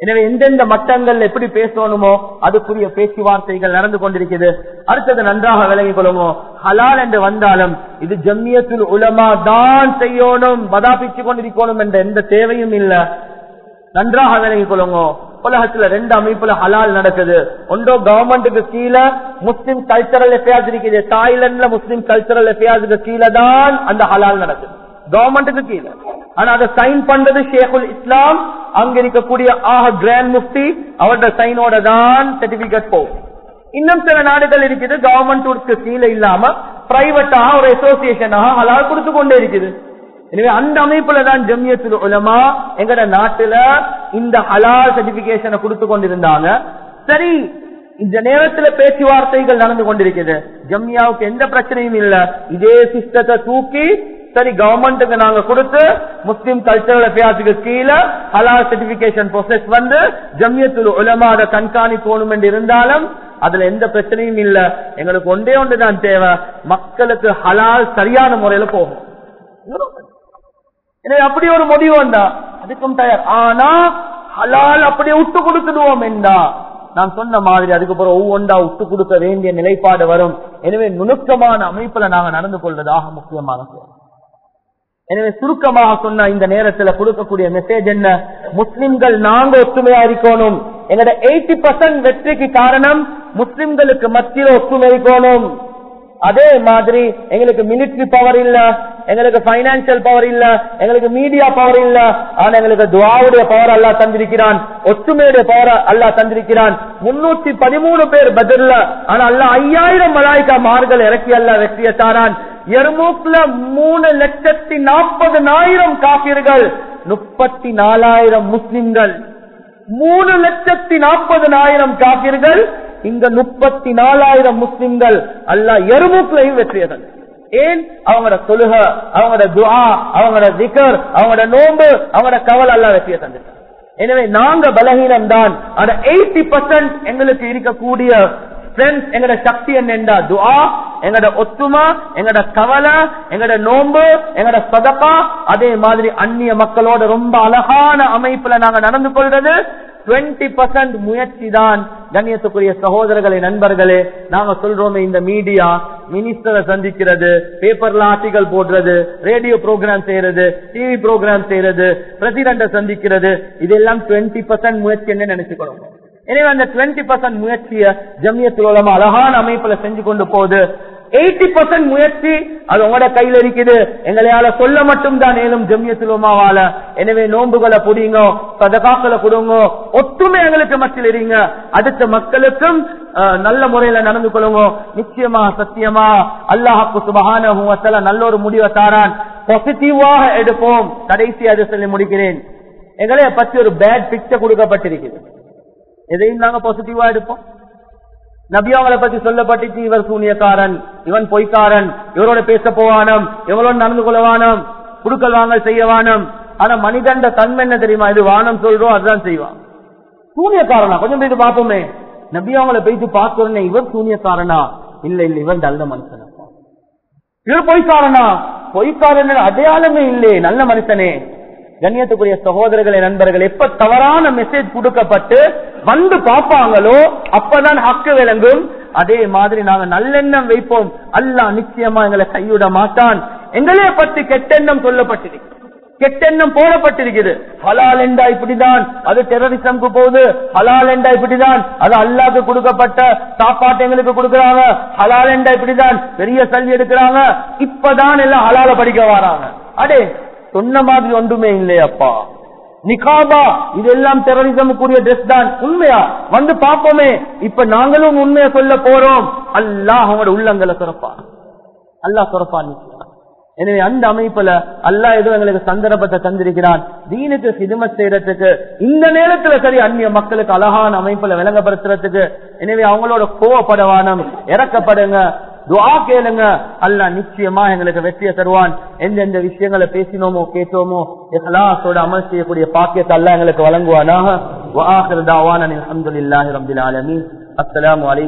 எனவே எந்தெந்த மட்டங்கள் எப்படி பேசணுமோ அதுக்குரிய பேச்சுவார்த்தைகள் நடந்து கொண்டிருக்கிறது. அடுத்தது நன்றாக விளங்கிக் கொள்ளுமோ ஹலால் என்று வந்தாலும் இது ஜம்மியத்தில் உலமா தான் செய்யணும் பதாபிச்சு கொண்டிருக்கணும் என்ற எந்த தேவையும் இல்லை. நன்றாக விளங்கிக் கொள்ளுங்க. உலகத்துல ரெண்டு அமைப்புல ஹலால் நடக்குது. ஒன்றோ கவர்மெண்ட்டுக்கு கீழே முஸ்லிம் கல்ச்சரல் எஃபேர்ஸ் இருக்குது. தாய்லாந்துல முஸ்லிம் கல்ச்சரல் எஃபேர்ஸுக்கு கீழே தான் அந்த ஹலால் நடக்குது. கவர்மெண்ட்டுக்கு கீழே. ஆனா அதை சைன் பண்றது ஷேகுல் இஸ்லாம். அங்க இருக்கக்கூடிய ஆஹ் கிராண்ட் முஃப்தி அவரோட சைனோட தான் சர்டிபிகேட் போகும். இன்னும் சில நாடுகள் இருக்குது கவர்மெண்ட் கீழே இல்லாம பிரைவேட்டாக ஒரு அசோசியேஷனாக ஹலால் கொடுத்து கொண்டே இருக்குது. எனவே அந்த அமைப்புல தான் ஜம்மியத்துல் உலமா எங்கட நாட்டுல இந்த ஹலால் சர்டிபிகேஷனை கொடுத்து கொண்டிருந்தாங்க. சரி இந்த நேரத்துல பேச்சுவார்த்தைகள் நடந்து கொண்டிருக்கிறது ஜம்யாவுக்கு எந்த பிரச்சனையும் இல்ல. இதே சிஸ்டத்தை தூக்கி சரி கவர்மெண்ட்டுக்கு நாங்க கொடுத்து முஸ்லிம் கல்ச்சரல் அஃபேர்ஸுக்கு கீழே ஹலால் சர்டிபிகேஷன் ப்ரொசஸ் வந்து ஜம்யத்துல் உலமா அதை கண்காணிக்கணும் என்று இருந்தாலும் அதுல எந்த பிரச்சனையும் இல்ல. எங்களுக்கு ஒன்றே தான் தேவை. மக்களுக்கு ஹலால் சரியான முறையில போகும். எனவே அப்படி ஒரு முடிவு வந்தா அதுக்கும் தயார். ஆனா ஹலால் அப்படியே விட்டு கொடுத்துடுவோம் என்றா நான் சொன்ன மாதிரி அதுக்கப்புறம் ஒவ்வொன்றா விட்டு கொடுக்க வேண்டிய நிலைப்பாடு வரும். எனவே நுணுக்கமான அமைப்புல நாங்க நடந்து கொள்வதாக முக்கியமான எனவே சுருக்கமாக சொன்ன இந்த நேரத்துல கொடுக்கக்கூடிய மெசேஜ் என்ன? முஸ்லிம்கள் நாங்க ஒற்றுமையா இருக்கணும். எங்களோட எயிட்டி பர்சன்ட் வெற்றிக்கு காரணம் முஸ்லிம்களுக்கு மத்தியில் ஒற்றுமை இருக்கணும். அதே மாதிரி எங்களுக்கு மிலிட்ரி பவர் இல்ல. எங்களுக்கு பைனான்சியல் பவர் இல்ல எங்களுக்கு மீடியா பவர் இல்ல. ஆனா எங்களுக்கு துவாவுடைய பவர் அல்லா தந்திருக்கிறான். ஒற்றுமையுடைய பவர் அல்லா தந்திருக்கிறான். முன்னூத்தி பதிமூணு பேர் பதில்ல. ஆனா அல்ல ஐயாயிரம் மலாய்க்கா மார்கள் இறக்கி அல்ல வெற்றியை தாரான். எருமூக்ல மூணு லட்சத்தி நாற்பது ஆயிரம் காப்பீர்கள் முப்பத்தி நாலாயிரம் முஸ்லிம்கள். மூணு லட்சத்தி நாற்பதனாயிரம் காப்பீர்கள் இங்க முப்பத்தி நாலாயிரம் முஸ்லிம்கள் அல்ல எருமுக்குலையும் வெற்றியதன் ஏன்? அவங்களோட தொழுக அவங்களோட துவா அவங்களோட திகர் அவங்களோட நோன்பு அவங்களோட கவலை அல்ல வெற்றிய தந்துட்டாங்க எனவே நாங்க பலகீனம் தான் ஆனா எயிட்டி பர்சன்ட் எங்களுக்கு இருக்கக்கூடிய strength, எங்கட சக்தி என்னண்டா துவா எங்கட ஒத்துமா எங்கட கவலை எங்கட நோன்பு எங்கட சதப்பா அதே மாதிரி அந்நிய மக்களோட ரொம்ப அழகான அமைப்புல நாங்க நடந்து கொள்றது 20% பர்சன்ட் முயற்சி தான் கண்ணியத்துக்குரிய சகோதரர்களே நண்பர்களே. நாங்க சொல்றோமே இந்த மீடியா மினிஸ்டரை சந்திக்கிறது பேப்பர்ல ஆர்டிகல் போடுறது ரேடியோ ப்ரோக்ராம் செய்யறது டிவி ப்ரோக்ராம் செய்யறது பிரசிடண்ட சந்திக்கிறது. இதெல்லாம் 20% பர்சன்ட் முயற்சி என்ன நினைச்சுக்கணும். எனவே அந்த 20% பர்சன்ட் முயற்சியை ஜமியத்தில் அழகான அமைப்புல செஞ்சு கொண்டு போகுது. எயிட்டி பர்சன்ட் முயற்சி அது உங்களோட கையில இருக்குது. எங்களையால சொல்ல மட்டும் தான் மேலும் ஜமியத்துலமாவால எனவே நோன்புகளை புடிங்க சதகாக்களை கொடுங்க. ஒத்துமை எங்களுக்கு மத்தியில் இருங்க. அடுத்த மக்களுக்கும் அஹ், நல்ல முறையில நடந்து கொள்ளுங்க. நிச்சயமா சத்தியமா அல்லாஹாக்கு சுபகான நல்ல ஒரு முடிவை தாரான். பாசிட்டிவாக எடுப்போம். கடைசி அதை சொல்லி முடிக்கிறேன். எங்களை பற்றி ஒரு பேட் பிக்சர் கொடுக்கப்பட்டிருக்குது. எதையும் நாங்க பாசிட்டிவா எடுப்போம்? நபி அவங்களை பத்தி சொல்லப்பட்டுச்சு இவர் சூனியக்காரன் இவன் பொய்க்காரன் இவரோட பேச போவானம் இவரோட நடந்து கொள்ளவானம் குடுக்கல் வாங்கல் செய்யவானம். ஆனா மனிதன் தன்மை என்ன தெரியுமா? இது வானம் சொல்றோம் அதுதான் செய்வான். சூனியக்காரனா? கொஞ்சம் போயிட்டு பார்ப்போமே. நபி அவங்களை போயிட்டு பார்த்தோன்னே இவர் சூனியக்காரனா? இல்ல இல்ல இவன் நல்ல மனுஷனா இவர் பொய்க்காரனா? பொய்க்காரன் அடையாளமே இல்லையே நல்ல மனுஷனே. கண்ணியத்துக்குரிய சகோதரர்களே நண்பர்கள் எப்ப தவறான மெசேஜ் கொடுக்கப்பட்டு வந்து பார்ப்பாங்களோ அப்பதான் ஹக்கு விளங்கும். அதே மாதிரி நாங்க நல்லெண்ணம் வைப்போம். அல்லாஹ் நிச்சயமா எங்களை கைவிட மாட்டான். எங்களே பற்றி கெட்டெண்ணம் சொல்லப்பட்டிருக்கு. கெட்டெண்ணம் போடப்பட்டிருக்குது. ஹலால் என்றா இப்படிதான். அது டெரரிசம்க்கு போகுது. ஹலால் என்றா இப்படிதான். அது அல்லாக்கு கொடுக்கப்பட்ட சாப்பாட்டு எங்களுக்கு கொடுக்கறாங்க. ஹலால் என்றா இப்படிதான். பெரிய சல்வி எடுக்கிறாங்க. இப்பதான் எல்லாம் ஹலால படிக்க வராங்க. அடே சொன்ன மாதிரி ஒன்றுமே இல்லையப்பா. நிகாபா இதெல்லாம் டெரரிசமுக்குரிய ட்ரெஸ் தான். உண்மையா? வந்து பார்ப்போமே. இப்ப நாங்களும் உண்மையை சொல்ல போறோம். அல்லாஹ் அவங்களோட உள்ளங்களை சுரப்பான். அல்லாஹ் சுரப்பான் எனவே அந்த அமைப்புல அல்லாஹ் ஏதோ எங்களுக்கு சந்தர்ப்பத்தை தந்திருக்கிறான். தீனுக்கு சிதுமத் செய்யறதுக்கு இந்த நேரத்துல சரி அந்நிய மக்களுக்கு அழகான அமைப்புல விளங்கப்படுத்துறதுக்கு. எனவே அவங்களோட கோவப்படவானம் இறக்கப்படுங்க. துவா கேளுங்க அல்லாஹ் நிச்சயமா எங்களுக்கு வெற்றியை தருவான் எந்தெந்த விஷயங்களை பேசினோமோ கேட்டோமோ இஹ்லாஸோட அமல் செய்யக்கூடிய பாக்கியத்தை அல்லாஹ் எங்களுக்கு வழங்குவானாக வஆஹிரு தாவான அல்ஹம்துலில்லாஹி ரப்பில் ஆலமீன் அஸ்ஸலாமு அலைக்கும்